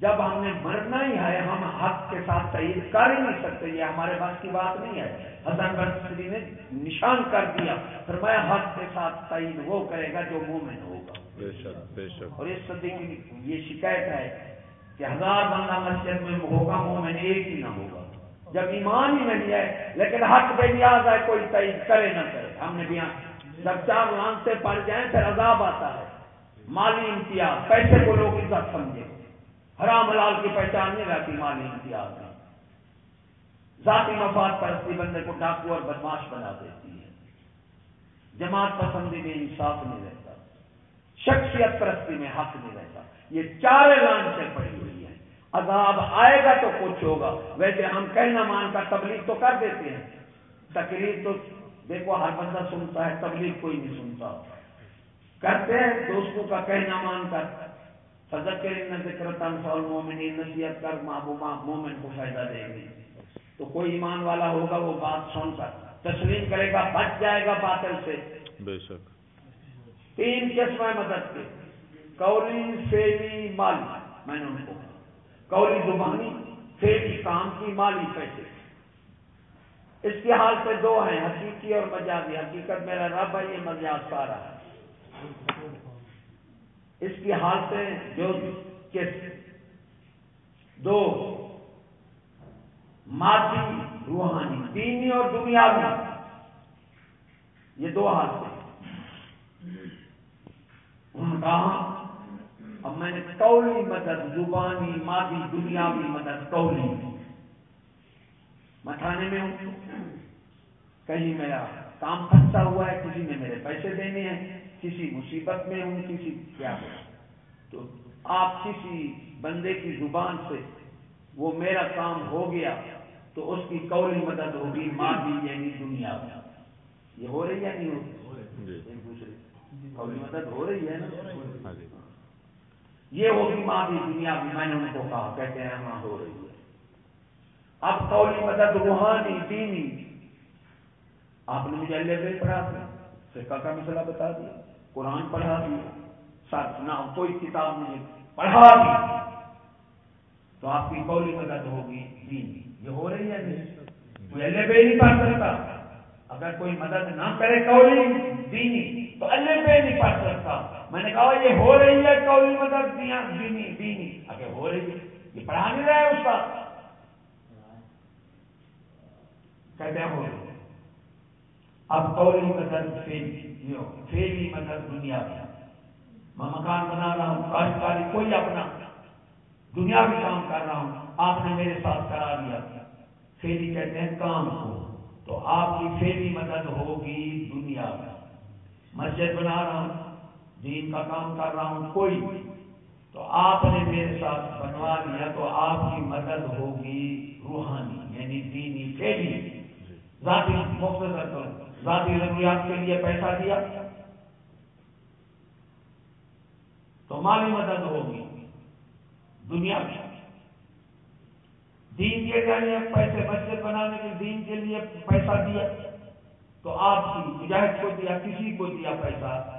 جب ہم نے مرنا ہی ہے، ہم حق کے ساتھ تعید کر ہی نہیں سکتے، یہ ہمارے پاس کی بات نہیں ہے۔ حسن بصری نے نشان کر دیا پھر میں حق کے ساتھ تعید وہ کرے گا جو مومن ہوگا۔ بے شک بے شک۔ اور اس صدی کی یہ شکایت ہے کہ ہزار بندہ مسجد میں ہوگا مومن ایک ہی نہ ہوگا۔ جب ایمان ہی نہیں ہے، لیکن حق بے نیاز ہے، کوئی تعید کرے نہ کرے۔ ہم نے بھی ہاں، جب چار لانتے پڑ جائیں، پھر عذاب آتا ہے۔ مالی امتیاز، پیسے کو لوگ عزت سمجھے۔ حرام حلال کی پہچان نہیں رہتی، مالی امتیاز میں ذاتی مفاد پرستی بندے کو ڈاکو اور بدماش بنا دیتی ہے۔ جماعت پسندی میں انصاف نہیں رہتا شخصیت پرستی میں حق نہیں رہتا۔ یہ چار لان سے پڑی ہوئی ہے عذاب آئے گا تو کچھ ہوگا۔ ویسے ہم کہنا مان تبلیغ تو کر دیتے ہیں۔ تقریر تو دیکھو، ہر بندہ سنتا ہے، تبلیغ کوئی نہیں سنتا۔ کرتے ہیں دوستوں کا کہنا مان کر۔ فضر کے ذکر تنفع المومنین نصیحت کر محبوبہ مومن کو فائدہ دے گی۔ تو کوئی ایمان والا ہوگا، وہ بات سن کر تسلیم کرے گا، بچ جائے گا باطل سے۔ بے شک۔ تین قسم مدد کے۔ کوری فیلی مالی۔ میں نے ان کو کوری زبانی فیلی کام کی، مالی پیسے۔ اس کی حال سے دو ہیں، حقیقی اور مجازی۔ حقیقت میرا رب ہے، یہ مجاز سارا ہے۔ اس کی حال جو کس دو، مادی، روحانی، دینی اور دنیاوی۔ یہ دو حال سے کہا، اب میں نے قولی مدد، زبانی، مادی دنیاوی مدد قولی میں تھانے میں ہوں۔ کہیں میرا کام پھنسا ہوا ہے، کسی نے میرے پیسے دینے ہیں، کسی مصیبت میں ہوں، کسی کیا تو آپ کسی بندے کی زبان سے وہ میرا کام ہو گیا، تو اس کی قولی مدد ہوگی، مادی یعنی دنیا۔ یہ ہو رہی ہے نہیں ہو جی۔ مدد ہو رہی ہے نا؟ ہاں جی۔ یہ ہوگی مادی دنیا بھی میں نے ان کو کہا کہتے ہیں ہاں ہو رہی ہے۔ اب قولی مدد روحانی دینی۔ آپ نے مجھے اللہ بھائی پڑھا دیا فقہ کا مسئلہ بتا دیا قرآن پڑھا دیا ساتھ نہ کوئی کتاب مجھے پڑھا دی۔ تو آپ کی قولی مدد ہوگی دینی۔ یہ ہو رہی ہے۔ نہیں کوئی اللہ بھائی نہیں پڑھ سکتا۔ اگر کوئی مدد نہ کرے قولی دینی، تو اللہ بھائی نہیں پڑھ سکتا میں نے کہا یہ ہو رہی ہے قولی مدد دیا دینی دینی۔ اگر ہو رہی ہے، یہ پڑھا نہیں رہا ہے اس کا کہتے ہیں ہو رہی ہے۔ اب قولی مدد فیلی فیلی مدد دنیا کی۔ میں مکان بنا رہا ہوں کاشتکاری کوئی اپنا دنیا بھی کام کر رہا ہوں، آپ نے میرے ساتھ کرا دیا۔ فیلی کہتے ہیں کام کو۔ تو آپ کی فیلی مدد ہوگی دنیا میں۔ مسجد بنا رہا ہوں، دین کا کام کر رہا ہوں، کوئی تو آپ نے میرے ساتھ بنوا لیا تو آپ کی مدد ہوگی روحانی یعنی دینی فیلی ذاتی مختصر کرو ذاتی ضروریات کے لیے پیسہ دیا۔ تو مالی مدد ہوگی دنیا میں۔ دین کے لیے پیسے مسجد بنانے کے دین کے لیے پیسہ دیا تو آپ کی مجاہد کو دیا کسی کو دیا پیسہ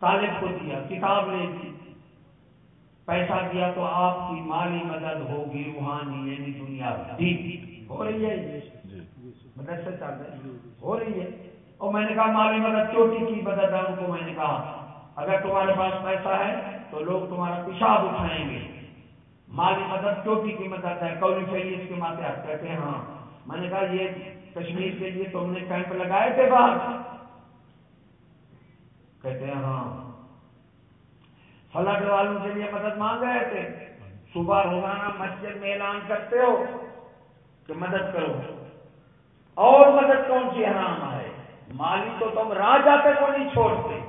طالب کو دیا کتاب لے دی۔ پیسہ دیا تو آپ کی مالی مدد ہوگی روحانی یعنی دنیا دین ہو رہی ہے جی۔ مدد سے چل رہی ہو رہی ہے۔ اور میں نے کہا مالی مدد چوٹی کی مدد ہے ان کو میں نے کہا۔ اگر تمہارے پاس پیسہ ہے تو لوگ تمہارا پیشاب اٹھائیں گے۔ مالی مدد چوٹی کی مدد ہے۔ کولی فیلی اس کے ماتے آپ کہتے ہیں ہاں۔ میں نے کہا، یہ کشمیر کے لیے تم نے کیمپ لگائے تھے باہر۔ کہتے ہیں ہاں۔ فلڈ والوں کے لیے مدد مانگ رہے تھے۔ صبح روزانہ مسجد میں اعلان کرتے ہو کہ مدد کرو۔ اور مدد کون سی حرام ہے؟ مالی تو تم راہ جاتے کو نہیں چھوڑتے۔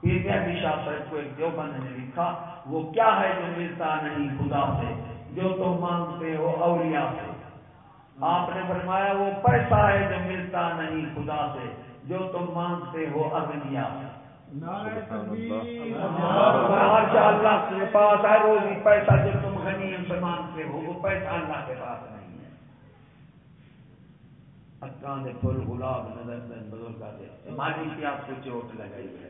پیر بھی شاہ صاحب کو ایک دیوبند نے لکھا وہ کیا ہے جو ملتا نہیں خدا سے جو تم مانگتے ہو اولیاء سے؟ آپ نے فرمایا وہ پیسہ ہے جو ملتا نہیں خدا سے جو تم مانگتے ہو اگنیا سے۔ اللہ کے پاس ہے روزی پیسہ جو تم غنیم سے مانگتے ہو وہ پیسہ اللہ کے پاس نہیں ہے۔ اکان پھل گلاب نظر بزرگ مالی کی آپ کو چوٹ لگائی ہے۔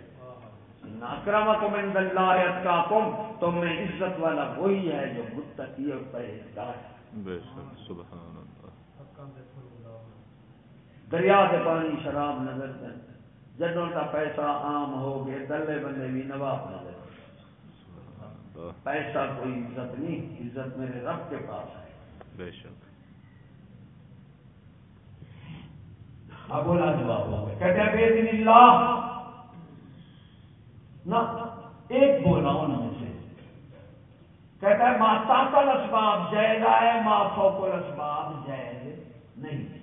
اکرمکم عند اللہ اتقاکم تم میں عزت والا وہی ہے جو متقی اور پرہیزگار ہے۔ بے شک سبحان اللہ۔ دریا سے پانی شراب نظر سے۔ جدوں کا پیسہ عام ہو گئے دلے بندے بھی نواب نظر۔ پیسہ کوئی عزت نہیں عزت میرے رب کے پاس ہے۔ بے شک۔ اب بولا جواب ہو گیا کہتے ہیں بے دن اللہ نہ ایک بولا انہوں سے۔ کہتا ہے، ماں تاکل اسباب جائز ہے، ماں فوکل اسباب جائز نہیں۔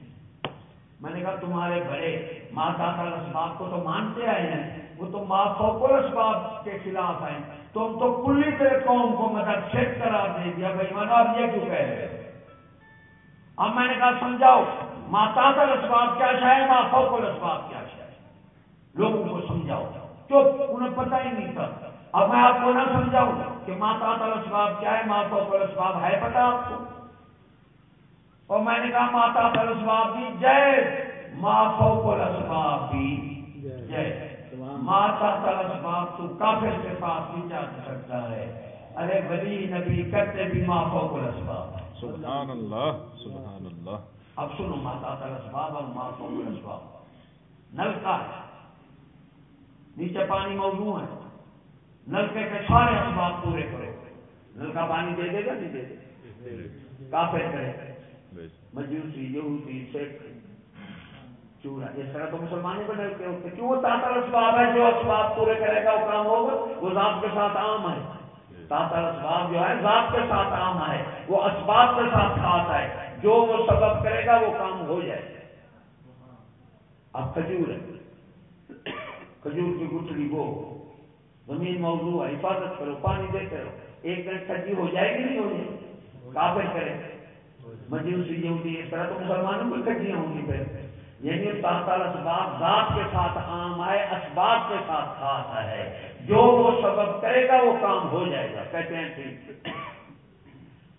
میں نے کہا، تمہارے بڑے ماں تاکل اسباب کو تو مانتے آئے ہیں، وہ تو ماں فوکل اسباب کے خلاف ہیں۔ تم تو کلی طرح قوم کو مدد چیک کرا دے دیا، بھائی مانو آپ یہ کیوں کہہ رہے اب میں نے کہا، سمجھاؤ، ماں تاکل اسباب کیا ہے ماں فوکل اسباب کیا ہے لوگوں کو چپ انہیں پتہ ہی نہیں تھا۔ اب میں آپ کو نہ سمجھاؤں کہ ماتا اسباب کیا ہے ماں کو اسباب ہے پتا آپ کو۔ اور میں نے کہا ماتا تل اسباب بھی جے ماں فوق الاسباب بھی جے ماتا تل اسباب تو کافر کے پاس نہیں جا سکتا ہے۔ ارے ولی نبی کرتے بھی ماں فوق الاسباب سبحان اللہ سبحان اللہ۔ اب سنو ماتا تل اسباب اور ماں فوق الاسباب نلکا ہے۔ نیچے پانی موضوع ہے نلکے کے سارے اسباب پورے کرو نلکا پانی دے دے گا نہیں دے دے۔ کافر کرے مجوسی، یہودی، سکھ، چورا اس طرح تو مسلمان ہی بنے ہوتے کیوں وہ تاطر اسباب ہے جو اسباب پورے کرے گا، وہ کام ہوگا؟ وہ ذات کے ساتھ عام ہے۔ تاطر اسباب جو ہے، ذات کے ساتھ عام ہے۔ وہ اسباب کے ساتھ خاص ہے۔ جو وہ سبب کرے گا، وہ کام ہو جائے۔ اب کھجور ہے۔ کھجور کی گٹھڑی وہ زمین موضوع ہے حفاظت کرو پانی دیتے رہو ایک دن کھجی ہو جائے گی نہیں ہو جائے گی کافر کرے مجوسی یہودی اس طرح تو مسلمانوں کی کھجیاں ہوں گی پھر یعنی تعطال اسباب ذات کے ساتھ عام ہے اسباب کے ساتھ خاص ہے جو وہ سبب کرے گا وہ کام ہو جائے گا کہتے ہیں ٹھیک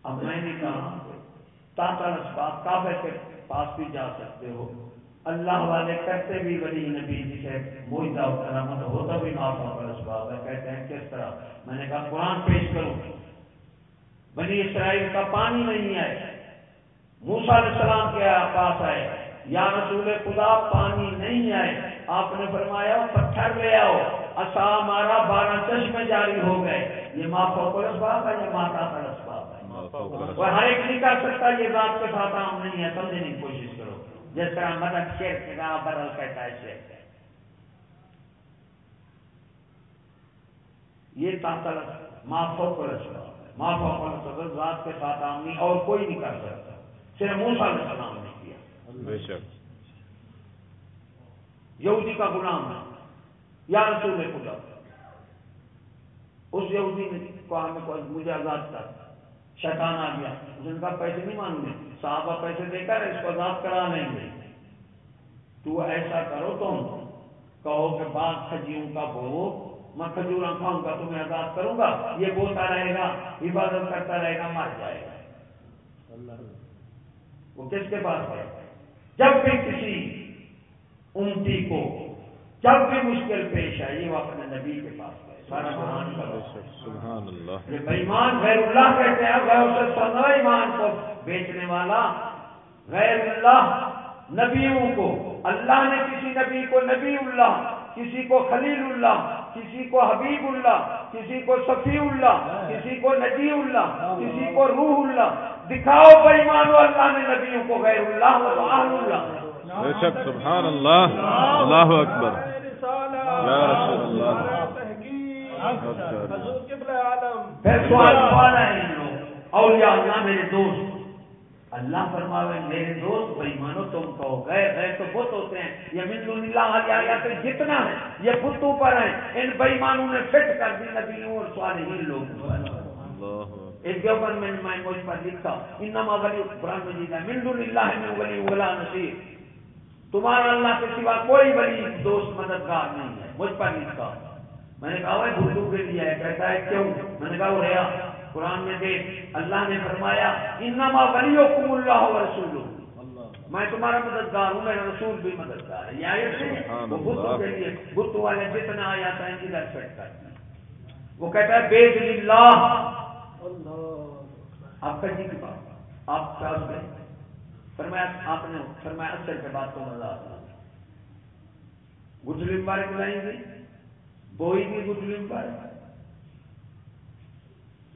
اب میں نے کہا تعطال اسباب کافر کے پاس بھی جا سکتے ہو اللہ والے کرتے بھی ولی نبی جسے موجودہ و کرامت ہوتا بھی معافا پر اسباب ہے کہتے ہیں کس طرح؟ میں نے کہا قرآن پیش کروں بنی اسرائیل کا پانی نہیں ہے موسا علیہ السلام کے پاس آئے۔ یا رسول خدا پانی نہیں آئے۔ آپ نے فرمایا پتھر لے آؤ۔ اصا ہمارا بارہ چشمے جاری ہو گئے۔ یہ ماں فوق اسباب ہے یہ ماتا کا اسباب ہے۔ وہ ہر ایک نہیں کر سکتا یہ ذات کے ساتھ عام نہیں ہے سمجھنے کی کوشش جس طرح مدد شیر کے گاہ بدل کہتا ہے شیر کے یہ تاطل ماں فوق الاسباب ہے۔ ماں فوق الاسباب ذات کے ساتھ نہیں اور کوئی نہیں کر سکتا۔ صرف موسا علیہ السلام نے کیا۔ بے شک۔ یہودی کا غلام ہے۔ یا رسول خدا۔ اس یہودی نے کہا ہمیں کوئی مجھے آزاد کر شیطان آ گیا۔ اس نے کہا، پیسے نہیں مانگے۔ صحابہ پیسے دے کر اس کو آزاد کرا لیں گے۔ تو ایسا کرو تم۔ کہو کہ باغ کھجیوں کا بو میں کھجور کھاؤں گا، تمہیں آزاد کروں گا۔ یہ بولتا رہے گا، عبادت کرتا رہے گا، مر جائے گا۔ وہ کس کے پاس ہے؟ جب بھی کسی امتی کو، جب بھی مشکل پیش آئی وہ اپنے نبی کے پاس سارا کا شک سبحان اللہ۔ یہ بےمان غیر اللہ کہتے ہیں غیر سے سنا ایمان کو بیچنے والا غیر اللہ نبیوں کو۔ اللہ نے کسی نبی کو نبی اللہ کسی کو خلیل اللہ کسی کو حبیب اللہ کسی کو صفی اللہ کسی کو نجی اللہ کسی کو روح اللہ دکھاؤ بےمان اللہ نے نبیوں کو غیر اللہ و اہل اللہ بے شک سبحان اللہ۔ اللہ اکبر۔ یا رسول اللہ۔ پھر سوال سوال اولیاء اللہ میرے دوست اللہ فرماوے میرے دوست بےمانو تم کہو گئے گئے تو بت ہوتے ہیں۔ یہ من اللہ علیہ تو جتنا ہے یہ بتوں پر ہیں۔ ان بےمانوں نے فٹ کر دی نبیوں اور صالحین لوگ۔ ایک دیوبند میں میں مجھ پر لکھا انما ولی قرآن مجید ہے۔ من دون اللہ میں ولی ولا نصیر۔ تمہارا اللہ کے سوا کوئی ولی دوست مددگار نہیں ہے۔ مجھ پر لکھا میں نے کہا وہ کے لیے ہے کہتا ہے کیوں؟ میں نے کہا وہ ریا قرآن میں دیکھ اللہ نے فرمایا انما ولیکم اللہ رسول میں تمہارا مددگار ہوں میرا رسول بھی مددگار ہے۔ یہ وہ بتوں اللہ۔ کے لیے بتوں والے جتنا آیا تھا وہ کہتا ہے بید اللہ۔ آپ کا جی کی بات؟ آپ گئے۔ فرمایا آپ نے فرمایا اثر کے بعد تو مزہ آتا گٹلی مبارک لائیں گے۔ بوئی گی گٹلی مبارک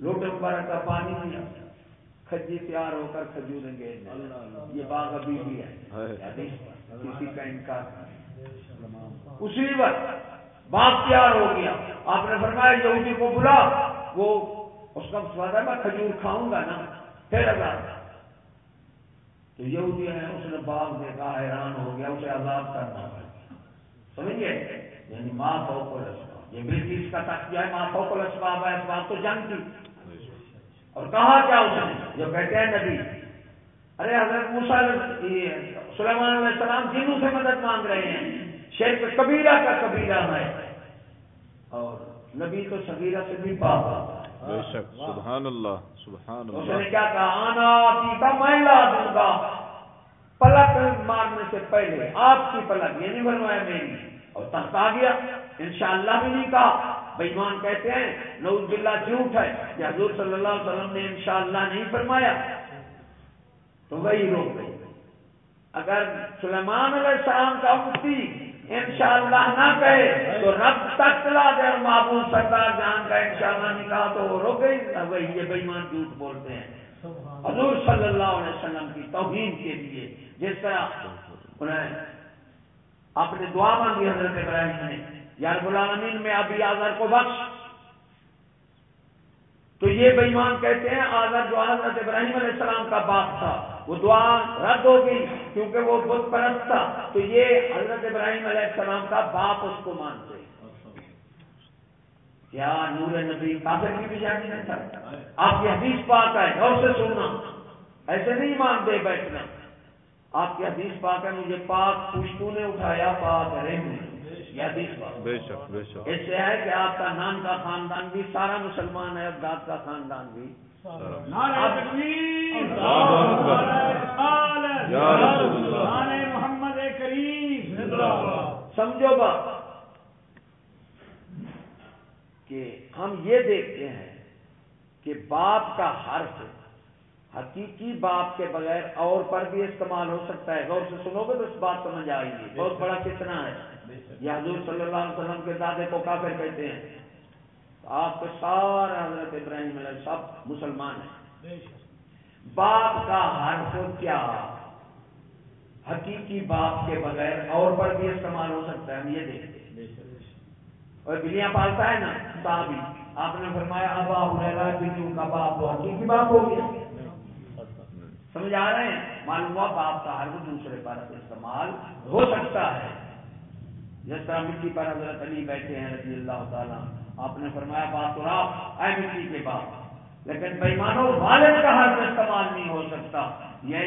لوٹے مبارک کا پانی نہیں آتا۔ کھجی تیار ہو کر کھجوریں گے۔ یہ باغ ابھی بھی ہے۔ یعنی کسی کا انکار۔ نہیں اسی وقت باغ تیار ہو گیا۔ آپ نے فرمایا یہودی کو بلا۔ وہ اس کا سواد ہے، میں کھجور کھاؤں گا نا۔ پھر آزاد تو یہودی ہے اس نے باغ دیکھا، حیران ہو گیا، اسے آزاد کرنا پڑا۔ سمجھے؟ یعنی ماں فوق الاسباب یہ برٹش کا تقیہ ہے ماں فوق الاسباب ہے اسباب تو جنگ کی۔ اور کہا کیا اس نے؟ جو کہتے ہیں نبی۔ ارے حضرت موسیٰ علیہ- سلیمان علیہ السلام جنوں سے مدد مانگ رہے ہیں۔ شیخ کبیرہ کا کبیرہ ہے۔ اور نبی تو صغیرہ سے بھی ہے۔ بے شک سبحان اللہ سبحان اس نے اللہ کیا کہا؟ آنا آتی کا میں لا دوں گا۔ پلک مارنے سے پہلے آپ کی پلک یہ نہیں بنوایا میری۔ اور تخت آ گیا۔ انشاءاللہ بھی نہیں کہا۔ بےمان کہتے ہیں، نعوذ باللہ جھوٹ ہے۔ کہ حضور صلی اللہ علیہ وسلم نے انشاءاللہ نہیں فرمایا۔ تو وہی روک گئی۔ اگر سلیمان علیہ السلام کا مفتی انشاءاللہ نہ کہے، تو رب تک لا دے معبود سرکار جان کا انشاءاللہ نہیں کہا، تو وہ روک گئی۔ وہی یہ بےمان جھوٹ بولتے ہیں۔ حضور صلی اللہ علیہ وسلم کی توہین کے لیے جس طرح انہیں اپنے دعا مانگی حضرت ابراہیم نے یا رب العالمین میں ابھی آزر کو بخش۔ تو یہ بےمان کہتے ہیں، آزر جو حضرت ابراہیم علیہ السلام کا باپ تھا، وہ دعا رد ہو گئی کیونکہ وہ بت پرست تھا۔ تو یہ حضرت ابراہیم علیہ السلام کا باپ اس کو مانتے کیا نور نبی کافر کی بھی شادی نہیں تھا؟ آپ کی حدیث پاک ہے، غور سے سننا۔ ایسے نہیں مانتے بیٹھنا۔ آپ کی حدیث پاک ہے، مجھے پاک پشتو نے اٹھایا، پاک رحم نے حدیث پاک بے شک بے شک۔ اس سے ہے کہ آپ کا نام کا خاندان بھی سارا مسلمان ہے اور داد کا خاندان بھی۔ نعرہ تکبیر۔ اللہ اکبر۔ یا رسول اللہ۔ نعرہ محمد کریم۔ زندہ باد سمجھو بات۔ کہ ہم یہ دیکھتے ہیں کہ باپ کا حرف حقیقی باپ کے بغیر اور پر بھی استعمال ہو سکتا ہے۔ غور سے سنو گے تو اس بات سمجھ آئے گی۔ بہت بڑا کتنا ہے۔ یہ حضور صلی اللہ علیہ وسلم کے دادے کو کافر کہتے ہیں۔ آپ کے سارے حضرت ابراہیم علیہ سب مسلمان ہیں۔ باپ کا حرف کیا حقیقی باپ کے بغیر اور پر بھی استعمال ہو سکتا ہے، ہم یہ دیکھتے ہیں۔ اور بلیاں پالتا ہے نا، صحابی، آپ نے فرمایا، ابا ہریرا بلیوں کا باپ وہ حقیقی باپ ہو گیا۔ سمجھ آ رہے ہیں؟ معلوم ہوا باپ کا حرف دوسرے پر استعمال ہو سکتا ہے۔ جس طرح مٹی پر حضرت علی بیٹھے ہیں رضی اللہ تعالیٰ آپ نے فرمایا، بات تو آپ اے مٹی کے باپ۔ لیکن بےمانو والد کا حرف استعمال نہیں ہو سکتا۔ یہ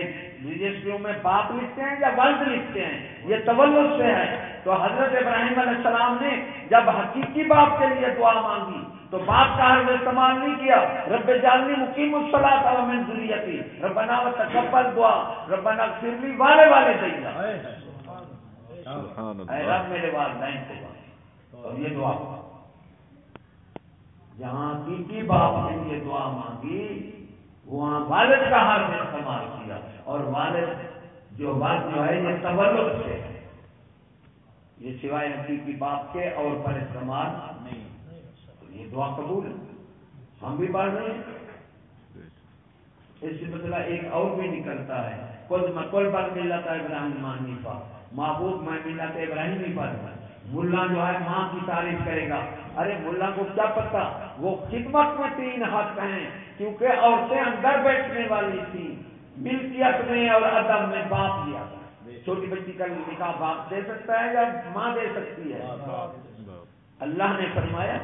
رجسٹریوں میں باپ لکھتے ہیں یا ولد لکھتے ہیں؟ یہ تولد سے ہے۔ تو حضرت ابراہیم علیہ السلام نے جب حقیقی باپ کے لیے دعا مانگی، تو باپ کا حرف استعمال نہیں کیا۔ رب جالنی مقیم الصلاۃ و من ذریتی۔ ربنا وتقبل دعا۔ ربنا اغفر والے والے دیا سبحان اے اللہ۔ رب میرے والدین کو بخش۔ اور یہ دعا۔ جہاں حقیقی باپ کے لیے دعا مانگی وہاں والد کا حرف استعمال کیا۔ اور والد جو بات جو ہے یہ تولد سے۔ ہے یہ سوائے حقیقی باپ کے اور پر استعمال نہیں۔ تو یہ دعا قبول ہے۔ ہم بھی پڑھ رہے ہیں۔ اس سے بدلا ایک اور بھی نکلتا ہے۔ کل کل پر ملتا ہے ابراہیم حنیفہ معبود میں ملت ابراہیم ہی پر ملا جو ہے ماں کی تعریف کرے گا۔ ارے ملا کو کیا پتا وہ خدمت میں تین حق ہیں کیونکہ عورتیں اندر بیٹھنے والی تھی ملکیت میں اور ادب میں باپ لیا۔ چھوٹی بچی کا نکاح باپ دے سکتا ہے یا ماں دے سکتی ہے؟ اللہ نے فرمایا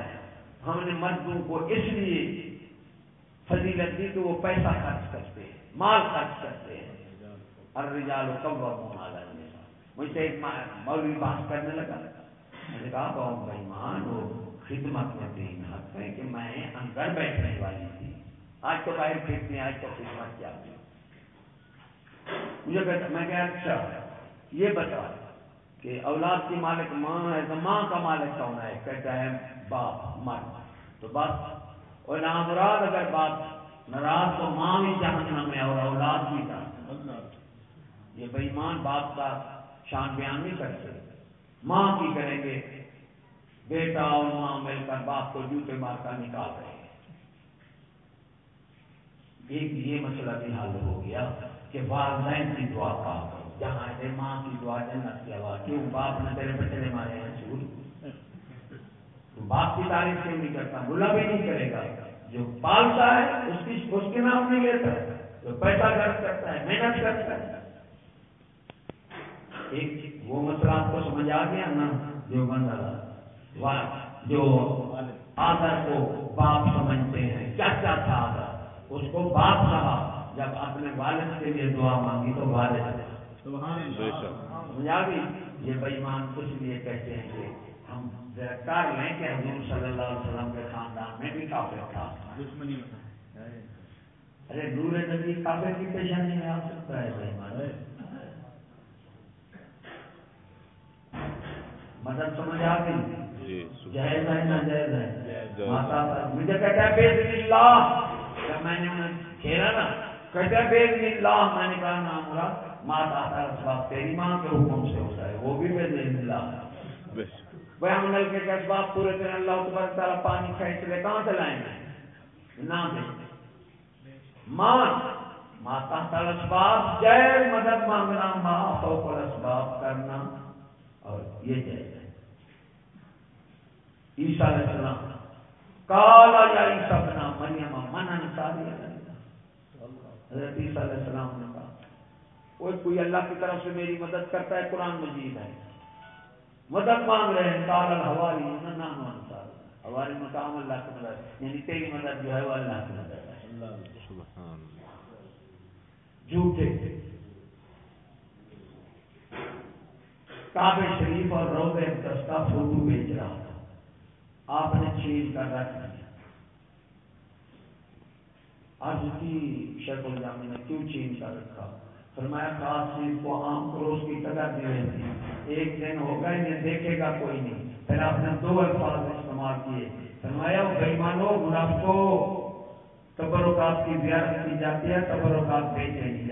ہم نے مردوں کو اس لیے فضیلت دی کہ وہ پیسہ خرچ کرتے ہیں مال خرچ کرتے ہیں۔ الرجال علی النساء مجھ سے ایک مولوی بات کرنے لگا۔ میں نے کہا بہت بہمان وہ خدمت میں تین حق ہے کہ میں اندر بیٹھنے والی تھی۔ آج تو باہر پھرتی آج تو خدمت کیا مجھے کہتا، میں کہا اچھا یہ بتا کہ اولاد کی مالک ماں ہے تو ماں کا مالک کون ہے؟ کہتا ہے، باپ مرد۔ تو بس۔ اور نامراد اگر بات ناراض تو ماں بھی جہنم میں اور اولاد بھی جہنم یہ بےمان باپ کا شان بیان نہیں کرتے ماں کی کریں گے، بیٹا اور ماں مل کر باپ کو جوتے مار کر نکال رہے ہیں۔ ایک یہ مسئلہ بھی حل ہو گیا کہ والدین کی دعا پا کرو۔ جہاں ماں کی دعا جنت کی ہوا کیوں؟ باپ نے تیرے بچے مارے ہیں چور تو باپ کی تعریف کیوں نہیں کرتا؟ بلا بھی نہیں کرے گا۔ جو پالتا ہے، اس کی اس کے نام نہیں لیتا۔ ہے جو پیسہ خرچ کرتا ہے، محنت کرتا ہے۔ ایک وہ مسئلہ آپ کو سمجھ آ گیا نا؟ جو بندہ جو آدر کو باپ سمجھتے ہیں۔ کیا کیا تھا آدر اس کو باپ کہا۔ جب اپنے والد کے لیے دعا مانگی تو والد سمجھا گئی؟ یہ بےمان کچھ لیے کہتے ہیں کہ ہم کر لیں کہ حضور صلی اللہ علیہ وسلم کے خاندان میں بھی کافر تھا۔ ارے نور نبی کافر کی پیشانی میں آ سکتا ہے بھائی مدد سمجھ آ گئی؟ جی جائز ہے نہ جائز ہے۔ ماتا مجھے کہتا ہے بے اللہ! جب میں نے انہیں کھیلا نا کہتا ہے بے اللہ! میں نے کہا نام مراد ماتا اسباب تیری ماں کے حکم سے ہوتا ہے وہ بھی بے اللہ وہ ہم نلکے کے اسباب پورے دن اللہ تبارک تعالیٰ پانی کھینچ لے کہاں سے لائیں گے نہ ماں ماتا اسباب جائز مدد مانگنا ماں فوق اسباب کرنا۔ اور یہ جائز ہے عیسیٰ علیہ السلام کالا یا عیسیٰ بنا مریم من انصاری حضرت عیسیٰ علیہ السلام نے کہا کوئی کوئی اللہ کی طرف سے میری مدد کرتا ہے؟ قرآن مجید ہے۔ مدد مانگ رہے ہیں کال ہماری نام انصار ہماری مقام اللہ کی مدد یعنی تیری مدد جو ہے وہ اللہ کی مدد ہے۔ جھوٹے۔ کعبے شریف اور روز اقدس کا فوٹو بیچ رہا تھا۔ آپ نے چیز کر رکھ دیا آج کی شیخ الجامی نے کیوں چینج کر رکھا فرمایا خاص چیز کو عام کروز کی قدر دی رہتی ایک دن ہوگا انہیں دیکھے گا کوئی نہیں۔ پھر آپ نے دو الفاظ استعمال کیے۔ فرمایا بےمانو منافقو تبرکات کی زیارت کی جاتی ہے تبرکات بیچے نہیں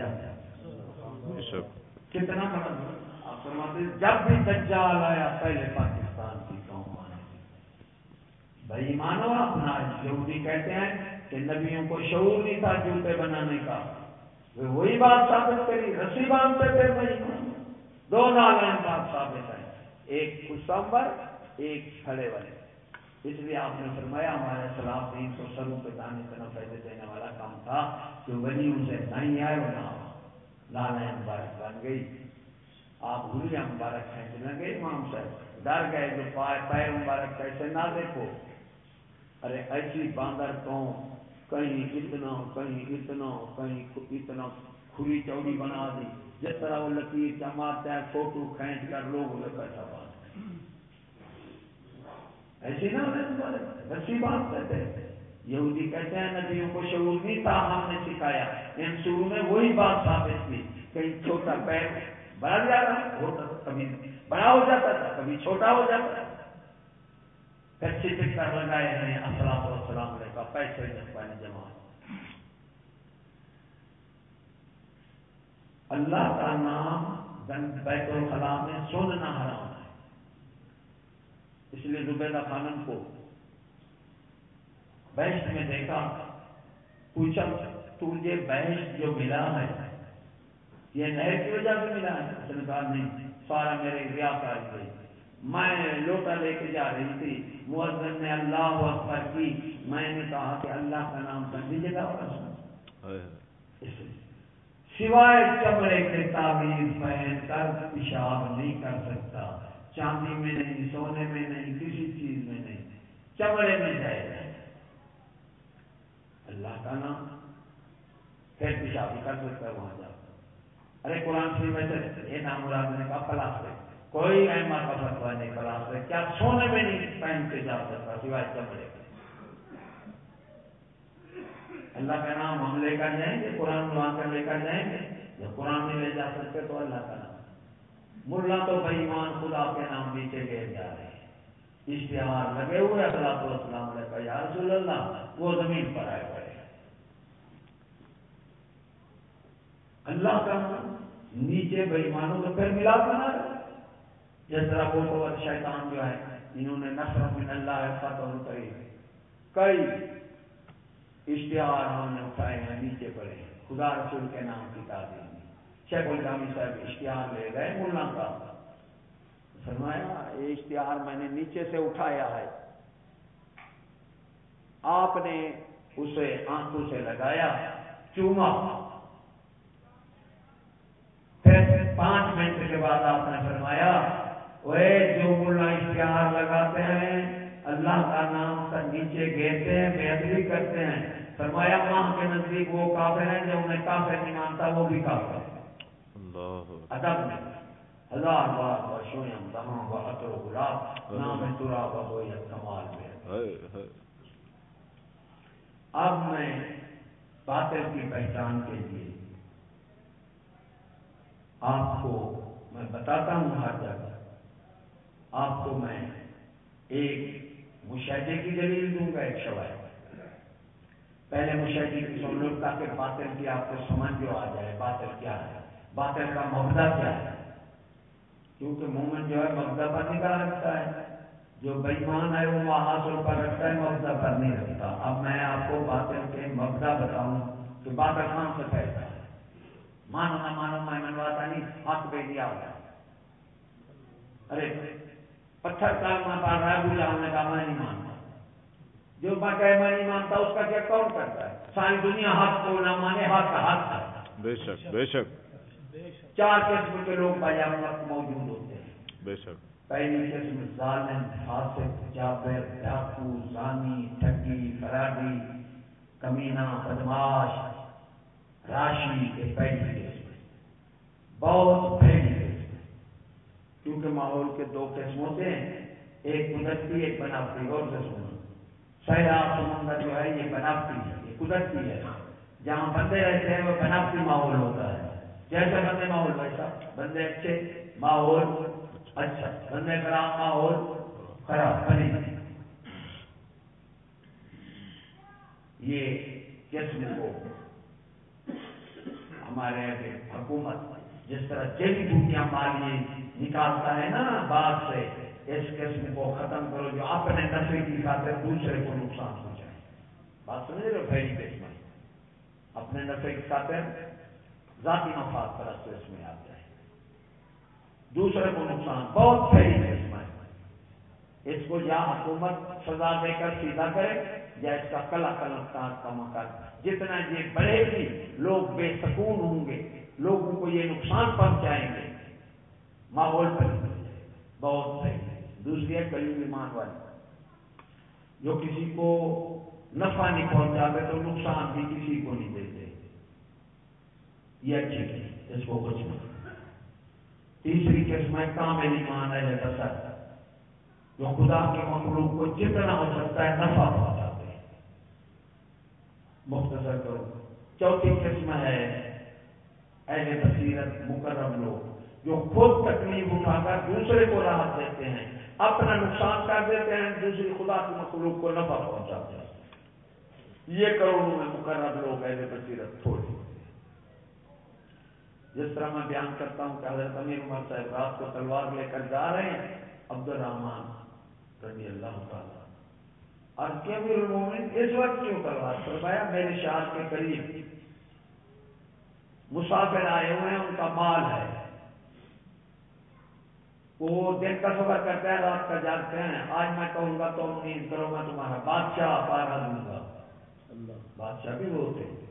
بے شک کتنا مطلب آپ فرماتے جب بھی دجال آیا، پہلے پاکستان کی قوم آنے بھائی، مانو اپنا یہودی کہتے ہیں کہ نبیوں کو شعور نہیں تھا جوتے بنانے کا۔ وہی بات ثابت کری، رسی باندھتے تھے بھائی۔ دو نالائن بات ثابت ہے۔ ایک کسمبر، ایک کھڑے والے۔ اس لیے آپ نے فرمایا، ہمارے خلاف تین سو سروں پہ دانے اتنا فائدے دینے والا کام تھا کہ ولی ان سے نہیں آئے وہ نہ آؤ۔ لانا بن گئی۔ آپ گریا مبارک کھینچ لیں گے امام صاحب ڈر گئے جو پیر مبارک کیسے نہ دیکھو۔ ارے، ایسی باندر قوم کہیں اتنا کہیں اتنا کہیں اتنا کھلی چوڑی بنا دی۔ جس طرح وہ لکیر جماتے ہیں، فوٹو کھینچ کر لوگ انہیں پیسہ باندھ ایسی نہ رسی بات کہتے یہودی کہتے ہیں نبیوں کو شعور نہیں تھا، ہم نے سکھایا۔ ان شروع میں وہی بات ثابت تھی کہیں چھوٹا پیر بڑا جاتا ہوتا تھا کبھی بڑا ہو جاتا تھا کبھی چھوٹا ہو جاتا تھا۔ کچے چکر لگائے ہیں، السلام السلام علیکم، پیسے پانی جمع اللہ کا نام بیت الخلا میں سننا حرام ہے۔ اس لیے زبیدہ خانم کو بحث میں دیکھا، پوچھا، تجھے بحث جو ملا ہے یہ نہر کی وجہ سے ملا ہے اس نے کہا نہیں سارا میرے ریا گئی میں لوٹا لے کے جا رہی تھی مؤذن نے اللہ اکبر کی میں نے کہا کہ اللہ کا نام کر دیجیے گا سوائے چمڑے کے تعبیر پہن کر پیشاب نہیں کر سکتا چاندی میں نہیں سونے میں نہیں کسی چیز میں نہیں چمڑے میں جائے گا۔ اللہ کا نام پھر پیشاب کر سکتا ہے وہاں جا۔ کر۔ ارے قرآن شریف میں سے یہ نام مراد نے کہا پلاس ہے۔ کوئی احما کا فتوا نہیں پلاس ہے۔ کیا سونے میں نہیں پہن کے جا سکتا، سوائے چمڑے اللہ کا نام ہم لے کر جائیں گے، قرآن مان کر لے کر جائیں گے۔ جب قرآن نہیں لے جا سکتے تو اللہ کا نام۔ ملا تو بےمان خدا کے نام نیچے گر جا رہے ہیں۔ اشتہار لگے ہوئے اللہ تو السلام علیکم یا رسول اللہ، وہ زمین پر آئے پڑے اللہ کا نام نیچے بےمانوں کو پھر ملا بنا رہے جس طرح وہ تو شیطان جو ہے، انہوں نے نصر من اللہ فتح کری کئی اشتہار ہم نے اٹھائے ہیں، نیچے پڑے ہیں۔ خدا رسول کے نام کی تعلیم شیخ الجامی صاحب اشتہار لے گئے ملا کا فرمایا، یہ اشتہار میں نے نیچے سے اٹھایا ہے۔ آپ نے اسے آنکھوں سے لگایا، چوما۔ پھر پانچ منٹ کے بعد آپ نے فرمایا وہ جو ملا اشتہار لگاتے ہیں اللہ کا نام کا نیچے گھیرتے ہیں بےحدری کرتے ہیں۔ فرمایا ماں کے نزدیک وہ کافر ہیں جو انہیں کافر نہیں مانتا وہ بھی کافر ہے ادب میں۔ ہزار بار بشویم و عطر و گلاب نام ترا و ہویت کمال میں۔ اب میں باطل کی پہچان کے لیے آپ کو میں بتاتا ہوں ہر جگہ آپ کو میں ایک مشاہدے کی دلیل دوں گا، ایک شوائے پہلے مشاہدے کی سن لو، تاکہ باطل کی آپ کو سمجھ جو آ جائے، باطل کیا ہے؟ باطل کا مبدا کیا ہے؟ کیونکہ مومن جو ہے، مبدا پر نگاہ رکھتا ہے۔ جو بےمان ہے، وہ حاصل پر رکھتا ہے، مبدا پر نہیں رکھتا۔ اب میں آپ کو باطل کے مبدا بتاؤں کہ باطل کہاں سے پھیلتا ہے؟ مانو نہ مانو میں منواتا نہیں ہاتھ پہ دیا ہوتا ارے پتھر کالما پار رہا ہے بولا ہم نے کہا میں نہیں مانتا۔ جو میں کہ میں نہیں مانتا اس کا کیا کون کرتا ہے؟ ساری دنیا ہاتھ کو نہ مانے ہاتھ کا ہاتھ کرتا ہے بے شک بے شک۔ چار قسم کے لوگ بازار میں موجود ہوتے ہیں۔ بے شک۔ پہلی قسم ظالم فاسق جابر ڈاکو زانی ٹھگی فرادی کمینہ بدماش۔ راشی کے پہلی قسم بہت پہلی قسم کیونکہ ماحول کے دو قسم ہوتے ہیں، ایک قدرتی، ایک بناوٹی۔ اور سے سنو سیلاب سمندر جو ہے، یہ بناوٹی ہے، یہ قدرتی ہے۔ جہاں بندے رہتے ہیں، وہ بناوٹی ماحول ہوتا ہے۔ جیسا بندے ماحول، ویسا۔ بندے اچھے، ماحول اچھا۔ بندے خراب، ماحول خراب بنی یہ قسم کو ہمارے حکومت جس طرح جیلی بوٹیاں مالیے نکالتا ہے نا باغ سے، اس قسم کو ختم کرو جو اپنے نفے کی خاطر دوسرے کو نقصان پہنچائے۔ بات سمجھ رہے ہو پہلی جی اپنے نفے کی خاطر ذاتی مفاد پرست اس میں آتا ہے دوسرے کو نقصان، بہت پہلی ہے جی۔ اس کو یا حکومت سزا دے کر سیدھا کرے یا اس کا کلا کلکار کا مکان جتنا یہ بڑھے گی، لوگ بے سکون ہوں گے، لوگوں کو یہ نقصان پہنچائیں گے۔ ماحول پر بہت صحیح۔ دوسری ہے کلیم ایمان والی۔ جو کسی کو نفع نہیں پہنچاتے تو نقصان بھی کسی کو نہیں دیتے۔ یہ اچھی چیز اس کو کچھ تیسری قسم ہے کامل ایمان ہے بسر جو خدا کے مخلوق کو جتنا ہو سکتا ہے نفع پہنچاتے ہیں۔ مختصر کرو۔ چوتھی قسم ہے اہل بصیرت، مکرم لوگ، جو خود تکلیف اٹھا کر دوسرے کو راحت دیتے ہیں، اپنا نقصان کر دیتے ہیں، دوسری خدا کی مخلوق کو نفع پہنچاتے ہیں۔ یہ کروڑوں میں مقرر لوگ اہل بصیرت تھوڑے۔ جس طرح میں بیان کرتا ہوں کہ حضرت امیر عمر صاحب رات کو تلوار لے کر جا رہے ہیں عبد الرحمان رضی اللہ تعالیٰ اور کیا امیر المومن اس وقت کیوں تلوار فرمایا؟ میرے شہر کے قریب۔ مسافر آئے ہوئے ہیں ان کا مال ہے۔ وہ دن کا سفر کرتے ہیں رات کا جاگتے ہیں۔ آج میں کہوں گا تو امید کرو میں تمہارا بادشاہ پارا دوں گا۔ بادشاہ بھی وہ ہوتے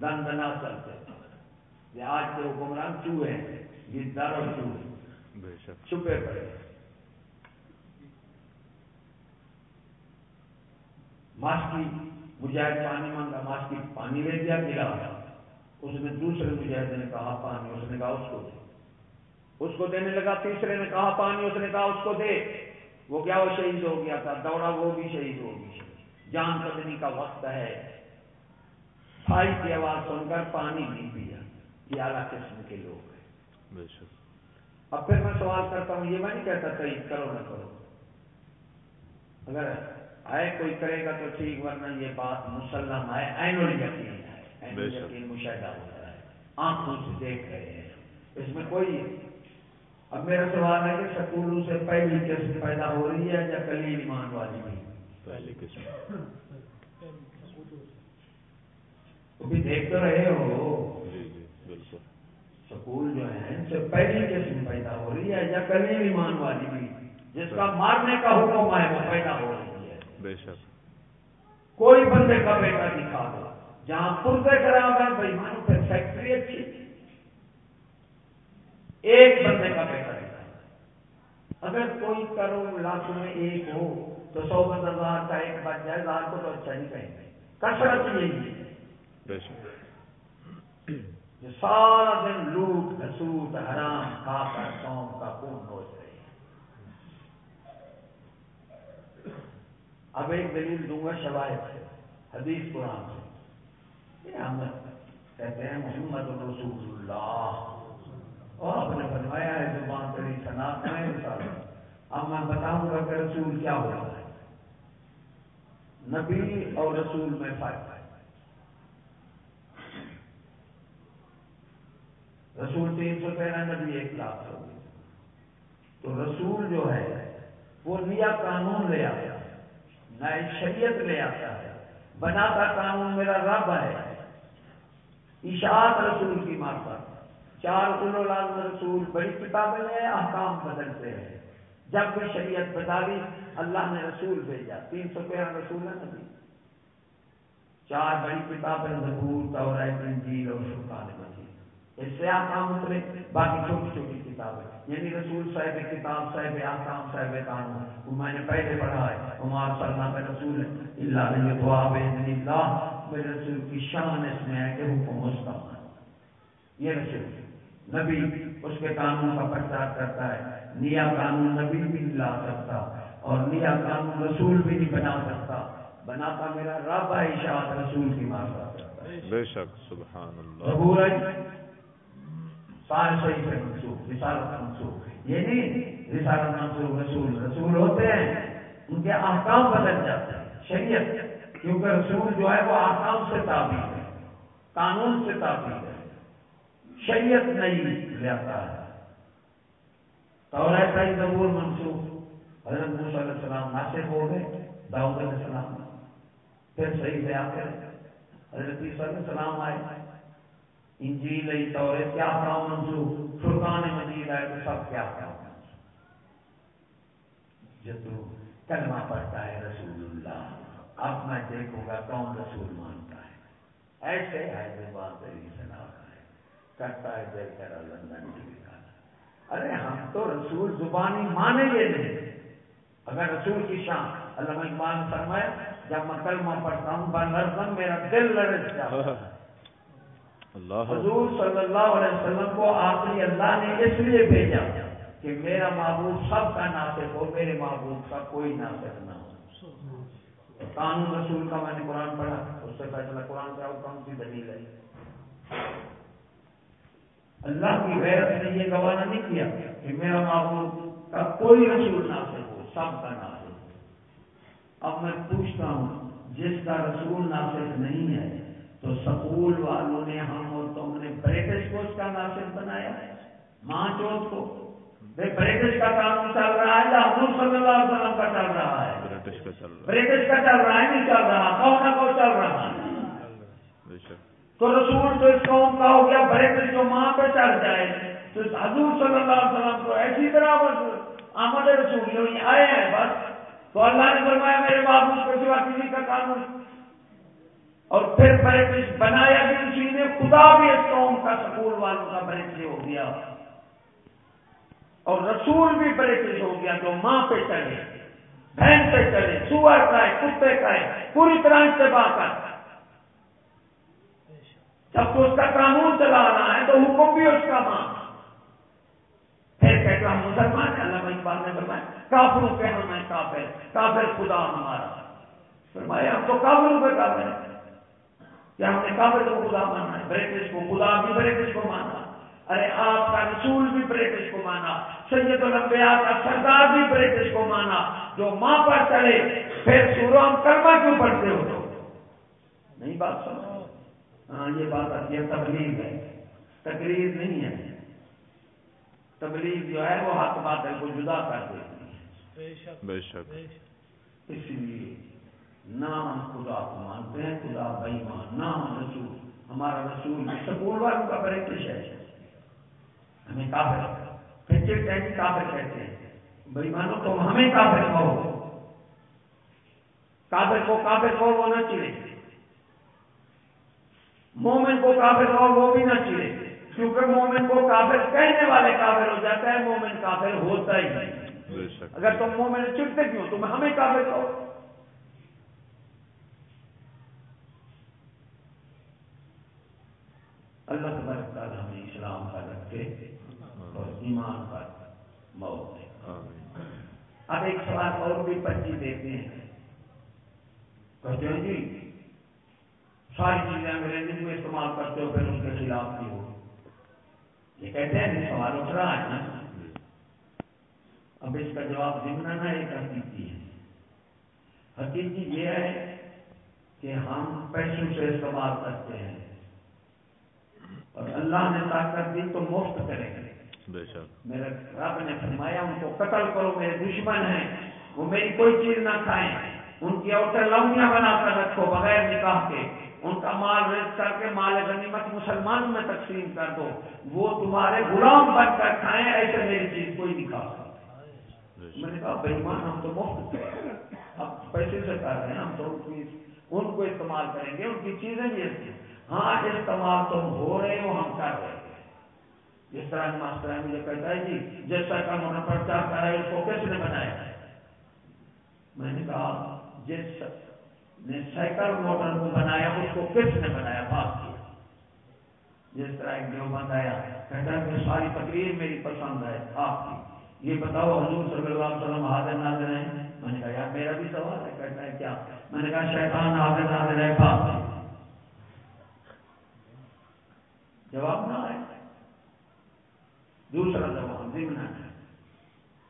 دن دنا چلتے آج کے حکمران چوہے ہیں گیتدار اور چوہے۔ بے شک۔ چھپے پڑے ماسکی مجاہد پانی مانگا ماسکی پانی لے دیا گرا۔ اس نے دوسرے مجاہد نے کہا پانی۔ اس نے کہا اس کو دے۔ اس کو دینے لگا تیسرے نے کہا پانی۔ اس نے کہا اس کو دے۔ وہ کیا؟ وہ شہید ہو گیا تھا۔ دوڑا وہ بھی شہید ہو گئی جان بدنی کا وقت ہے۔ بھائی کی آواز سن کر پانی نہیں پیا۔ یہ اعلیٰ قسم کے لوگ ہیں۔ بے شک۔ اب پھر میں سوال کرتا ہوں یہ میں نہیں کہتا تعید کرو نہ کرو۔ اگر آئے کوئی کرے گا تو ٹھیک ورنہ یہ بات مسلم ہے عین الیقین ہے۔ الیقین مشاہدہ ہوتا ہے۔ آنکھوں سے دیکھ رہے ہیں۔ اس میں کوئی اب میرا سوال ہے کہ سکولوں سے پہلی قسم پیدا ہو رہی ہے یا کلیل ایمان والی بھی پہلی قسم۔ بھی دیکھ تو رہے ہو۔ سکول جو ہیں ان سے پہلی قسم پیدا ہو رہی ہے یا کلیل ایمان والی بھی جس کا مارنے کا حکم ہے وہ پیدا ہو رہی ہے۔ بے شک۔ کوئی بندے کا بیٹا دکھا دو جہاں پردے خراب ہے بھائی مانو پھر فیکٹری اچھی۔ ایک بندے کا بیٹا دکھا اگر کوئی کروڑ لاکھ میں ایک ہو تو سو ہزار کا ایک بچ جائے ہزار کو تو اچھا نہیں کہیں گے۔ کثرت یہی ہے۔ بے شک جو سارا دن لوٹ کسوٹ حرام کھا کر قوم کا خون نوچ رہے ہیں۔ اب ایک دلیل دوں گا شوائد سے، حدیث قرآن سے۔ یہ ہم کہتے ہیں، محمد رسول اللہ۔ اور آپ نے فرمایا ہے، زبان کری صنعت میں اب میں بتاؤں گا کہ رسول کیا ہو رہا ہے۔ نبی اور رسول میں فرق ہے رسول تین سو تیرہ نبی ایک لاکھ ہو گئی تو رسول جو ہے، وہ نیا قانون لے آتا ہے نئے شریعت لے آتا ہے۔ بناتا قانون میرا رب ہے۔ اشاعت رسول کی مارتا چار لازم رسول بڑی کتابیں ہیں احکام بدلتے ہیں۔ جب کوئی شریعت بدالی اللہ نے رسول بھیجا۔ تین سو تیرہ رسول ہے نبی۔ چار بڑی کتابیں ضرور دورہ انجیل اور فرقان مجید۔ اس سے آکام اترے باقی چھوٹی چھوٹی کتابیں۔ یعنی رسول صاحب کتاب صاحب آکام صاحب قانون وہ میں نے پہلے پڑھا ہے۔ عمار صلی اللہ رسول اللہ نے دعا بہن اللہ۔ میرے رسول کی شان اس میں ہے کہ حکم مستقبل یہ رسول نبی اس کے قانون کا پرچار کرتا ہے۔ نیا قانون نبی بھی نہیں لا سکتا اور نیا قانون رسول بھی نہیں بنا سکتا۔ بناتا میرا رب ہے اشاعت رسول کی مارتا بے شک سبحان اللہ۔ ظہور ہے سارے صحیح سے منسوخ رسالت منسوخ یہ نہیں رسالت منسوخ رسول رسول ہوتے ہیں ان کے احکام بدل جاتے ہیں شریعت کیونکہ رسول جو ہے وہ احکام سے تعبیر ہے قانون سے تعبیر ہے شریعت نہیں لیتا ہے تورات کا ضرور منسوخ حضرت موسیٰ علیہ السلام ناسک ہو گئے داؤد علیہ السلام پھر صحیح سے آتے رہے حضرت عیسیٰ علیہ السلام آئے انجیل ای تورات کیا کام منسوخ فرقان مجید آئے تو سب کیا کام جو تو کلمہ پڑھتا ہے رسول اللہ۔ اب میں دیکھوں گا کون رسول مانتا ہے۔ ایسے حیدرآباد علی سنا ہے۔ کرتا ہے دیکھ کر لندن کی نکالا ارے ہم تو رسول زبانی مانیں گے نہیں۔ اگر رسول کی شان اللہ اقبال نے فرمایا جب میں کلمہ پڑھتا ہوں بلرزم میرا دل لڑک جاتا ہے۔ اللہ حضور صلی اللہ علیہ وسلم کو آخری اللہ نے اس لیے بھیجا کہ میرا معبود سب کا ناصر ہو، میرے معبود کا کوئی ناصر نہ ہو۔ قانون رسول کا میں نے قرآن پڑھا، اس سے فیصلہ قرآن کا کون سی دلیل ہے؟ اللہ کی غیرت نے یہ گوانہ نہیں کیا کہ میرا معبود کا کوئی رسول ناصر ہو، سب کا ناصر ہو۔ اب میں پوچھتا ہوں، جس کا رسول ناصر نہیں ہے تو سکول والوں نے ہم اور تم نے برٹش کو اس کا ناصر بنایا۔ ماں چوتھ کو برٹش کا قانون چل رہا ہے یا حضور صلی اللہ علیہ وسلم کا چل رہا ہے۔ برٹش کا چل رہا چل ہے نہیں چل رہا کون نہ کون چل رہا ہے۔ تو رسول تو اس قوم کا ہو گیا برٹش جو ماں پہ چڑھ جائے تو حضور صلی اللہ علیہ وسلم کو ایسی طرح بس آمد رسول جو آئے ہیں بس۔ تو اللہ نے فرمایا میرے بابو کے سوا کسی کا قانون اور پھر برٹش بنایا بھی اسی نے، خدا بھی اس قوم کا سکول والوں کا برٹش ہو گیا۔ اور رسول بھی برٹش ہو گیا جو ماں پہ چلے، بہن پہ چلے سور کا ہے کتے کا ہے پوری طرح اتباع کر۔ جب تو اس کا قانون چلا رہا ہے تو حکم بھی اس کا ماں۔ پھر کہتا مسلمان ہیں، اللہ اقبال نے فرمایا کافروں پہ ہم ہیں، کافر کافر خدا ہمارا۔ فرمایا، ہم تو کافروں پہ کافر ہیں۔ کیا ہم نے کافر کو خدا مانا ہے برٹش کو خدا بھی برٹش کو مانا ارے آپ کا رسول بھی برٹش کو مانا سید الانبیاء کا سردار بھی برٹش کو مانا جو ماں پر چلے پھر سورو ہم کرما کیوں پڑھتے ہو تو نہیں بات سنو ہاں یہ بات آتی ہے تبلیغ ہے تقریر نہیں ہے تبلیغ جو ہے وہ حق بات کو جدا کر دیتی ہے بے شک اس لیے نہ ہم خدا کو مانتے ہیں خدا بھائی مان نہ ہم رسول ہمارا رسول سکول والوں کا برٹش ہے۔ ہمیں کافر پھر کہتے کافر کہتے ہیں۔ بھائی مانو تو ہمیں کافر کہو۔ کافر کو کافر کہو وہ نہ چلے۔ مومن کو کافر کہو وہ بھی نہ چلے۔ کیونکہ مومن کو کافر کہنے والے کافر ہو جاتا ہے مومن کافر ہوتا ہی نہیں۔ بے شک۔ اگر تم مومن چڑھتے کیوں؟ تم ہمیں کافر کہو۔ اللہ تبارک تعالیٰ ہمیں اسلام کا رکھے اور ایمان کا موت دے۔ اب ایک سوال اور بھی پرچی دیتے ہیں۔ کہتے ہیں جی ساری چیزیں انگریزی میں استعمال کرتے ہو، پھر اس کے خلاف نہیں ہو۔ یہ کہتے ہیں سوال اٹھ رہا ہے نا۔ اب اس کا جواب ضمن نہ ایک حقیقی ہے۔ حقیقی یہ ہے کہ ہم پیسوں سے استعمال کرتے ہیں۔ اور اللہ نے طاقت دی تو مفت کریں گے بے شک۔ میرے رب نے فرمایا ان کو قتل کرو میرے دشمن ہیں وہ میری کوئی چیز نہ کھائیں ان کی عورتیں لونیاں بنا کر رکھو بغیر نکاح کے۔ ان کا مال ریز کر کے مال غنیمت مسلمانوں میں تقسیم کر دو۔ وہ تمہارے غلام بن کر کھائیں ایسے میری چیز کوئی بے میں نے کہا بےمان ہم تو مفت اب پیسے سے کر رہے ہیں ہم تو ان کو استعمال کریں گے۔ ان کی چیزیں بھی ایسی ہیں۔ ہاں استعمال تم ہو رہے ہو، ہم کر رہے ہیں۔ جس طرح ماسٹر مجھے کہتا ہے جی جس طرح کا موٹر پرچا کر ہے اس کو کس نے بنایا؟ میں نے کہا، جس نے سائیکل موٹر کو بنایا، اس کو کس نے بنایا؟ بات کیا جس طرح ایک دیوبند آیا، کہتا ہے کہ ساری تقریر میری پسند ہے، آپ کی۔ یہ بتاؤ، حضور صلی اللہ علیہ وسلم حاضر ناظر ہیں؟ میں نے کہا، یار، میرا بھی سوال ہے، کہتا ہے، کیا؟ میں نے کہا، شیطان حاضر ناظر ہے، بات کی۔ جواب نہ آئے۔ دوسرا جواب ضمن ہے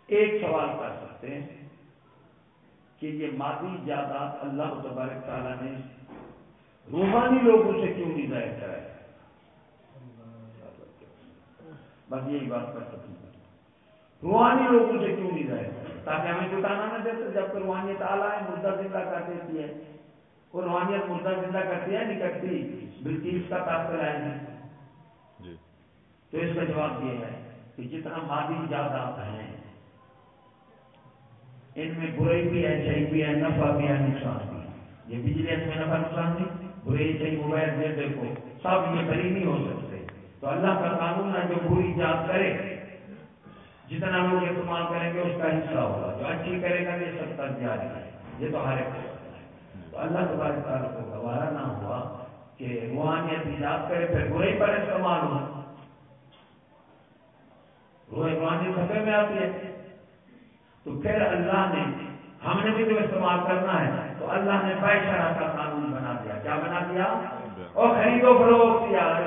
ایک سوال کر سکتے ہیں کہ یہ مادی جائیداد اللہ تبارک تعالیٰ نے روحانی لوگوں سے کیوں نہیں ظاہر کرایا بس یہی بات کر سکوں گا روحانی لوگوں سے کیوں نہیں ظاہر کرایا تاکہ ہمیں جٹانا نہ دیتے جبکہ روحانیت اعلیٰ ہے، مردہ زندہ کر دیتی ہے۔ وہ روحانیت مردہ زندہ کرتی ہے، نہیں کرتی۔ بلکہ کا تاثر ہے نہیں تو اس کا جواب یہ ہے کہ جتنا مادی جائیداد ہیں، ان میں برائی بھی ہے صحیح بھی ہے، نفع بھی ہے، نقصان بھی ہے۔ یہ بجلی میں نفع، نقصان نہیں، برائی صحیح موبائل دے دیکھو، سب یہ بری نہیں ہو سکتے۔ تو اللہ کا قانون ہے، جو بری ایجاد کرے، جتنا لوگ استعمال کریں گے، اس کا حصہ ہوگا۔ جو اچھی کرے گا، یہ سب تک جاری ہے۔ یہ تو ہر ایک ہے۔ تو اللہ تبارک تعالیٰ کو گوارا نہ ہوا کہ روحانیت ایجاد کرے، پھر برائی پر استعمال ہو۔ روح روحانی خطرے میں آتی ہے۔ تو پھر اللہ نے، ہم نے بھی جو استعمال کرنا ہے، تو اللہ نے بے شرح کا قانون بنا دیا۔ کیا بنا دیا؟ اور خرید و فروخت یار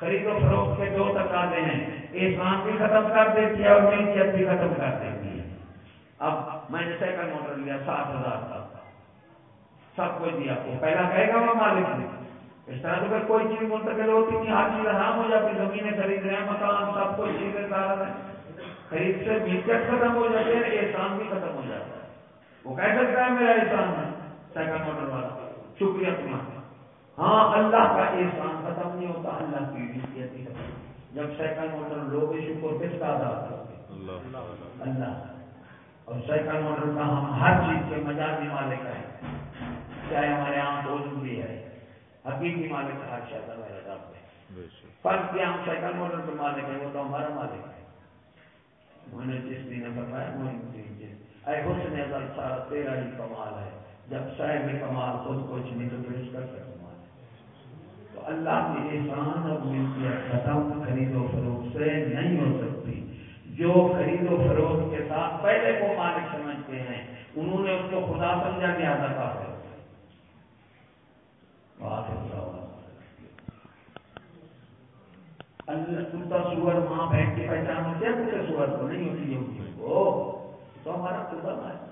خرید و فروخت کے دو تقاضے ہیں۔ احسان بھی ختم کر دیتی ہے اور ملکیت بھی ختم کر دیتی ہے۔ اب میں نے سیکنڈ موٹر لیا، سات ہزار کا۔ سب کچھ دیا۔ وہ پہلا کہے گا وہ مالک نے۔ اس طرح تو پھر کوئی چیز منتقل ہوتی نہیں ہر چیز حرام ہو جاتی زمینیں خرید رہے ہیں مکان سب کچھ چیزیں سارا ہے خرید سے ملکیت ختم ہو جاتی ہے احسان بھی ختم ہو جاتا ہے۔ وہ کہہ سکتا ہے میرا احسان ہے سیکنڈ موٹر والا۔ شکریہ تمہارا۔ ہاں اللہ کا احسان ختم نہیں ہوتا اللہ کی ختم جب سیکنڈ موٹر لوگ شکر کس کا ادا کرتے اللہ اور سیکنڈ موٹر کا ہم ہر چیز کے مزاجی مالک ہیں چاہے ہمارے یہاں بوجھ بھی ہے حقیقی مالک ہر شہر میرا رب ہے۔ فرض کیا ہم موٹر کے مالک ہیں وہ تو ہمارا مالک ہے۔ نے جس دن وہ اے حسن ازل سارا تیرا ہی کمال ہے۔ جب صاحب کمال خود کچھ نہیں تو پھر اس کا کیا کمال ہے؟ تو اللہ کے احسان اور ملکیت ختم خرید و فروخت سے نہیں ہو سکتی۔ جو خرید و فروخت کے ساتھ پہلے کو مالک سمجھتے ہیں انہوں نے اس کو خدا سمجھا کہ آدھا کا ہے اللہ کتا سور ماں بہن کی پہچان ہوتی ہے کتے سور کو نہیں ہوتی ہے وہ۔ تو ہمارا خدا ہے۔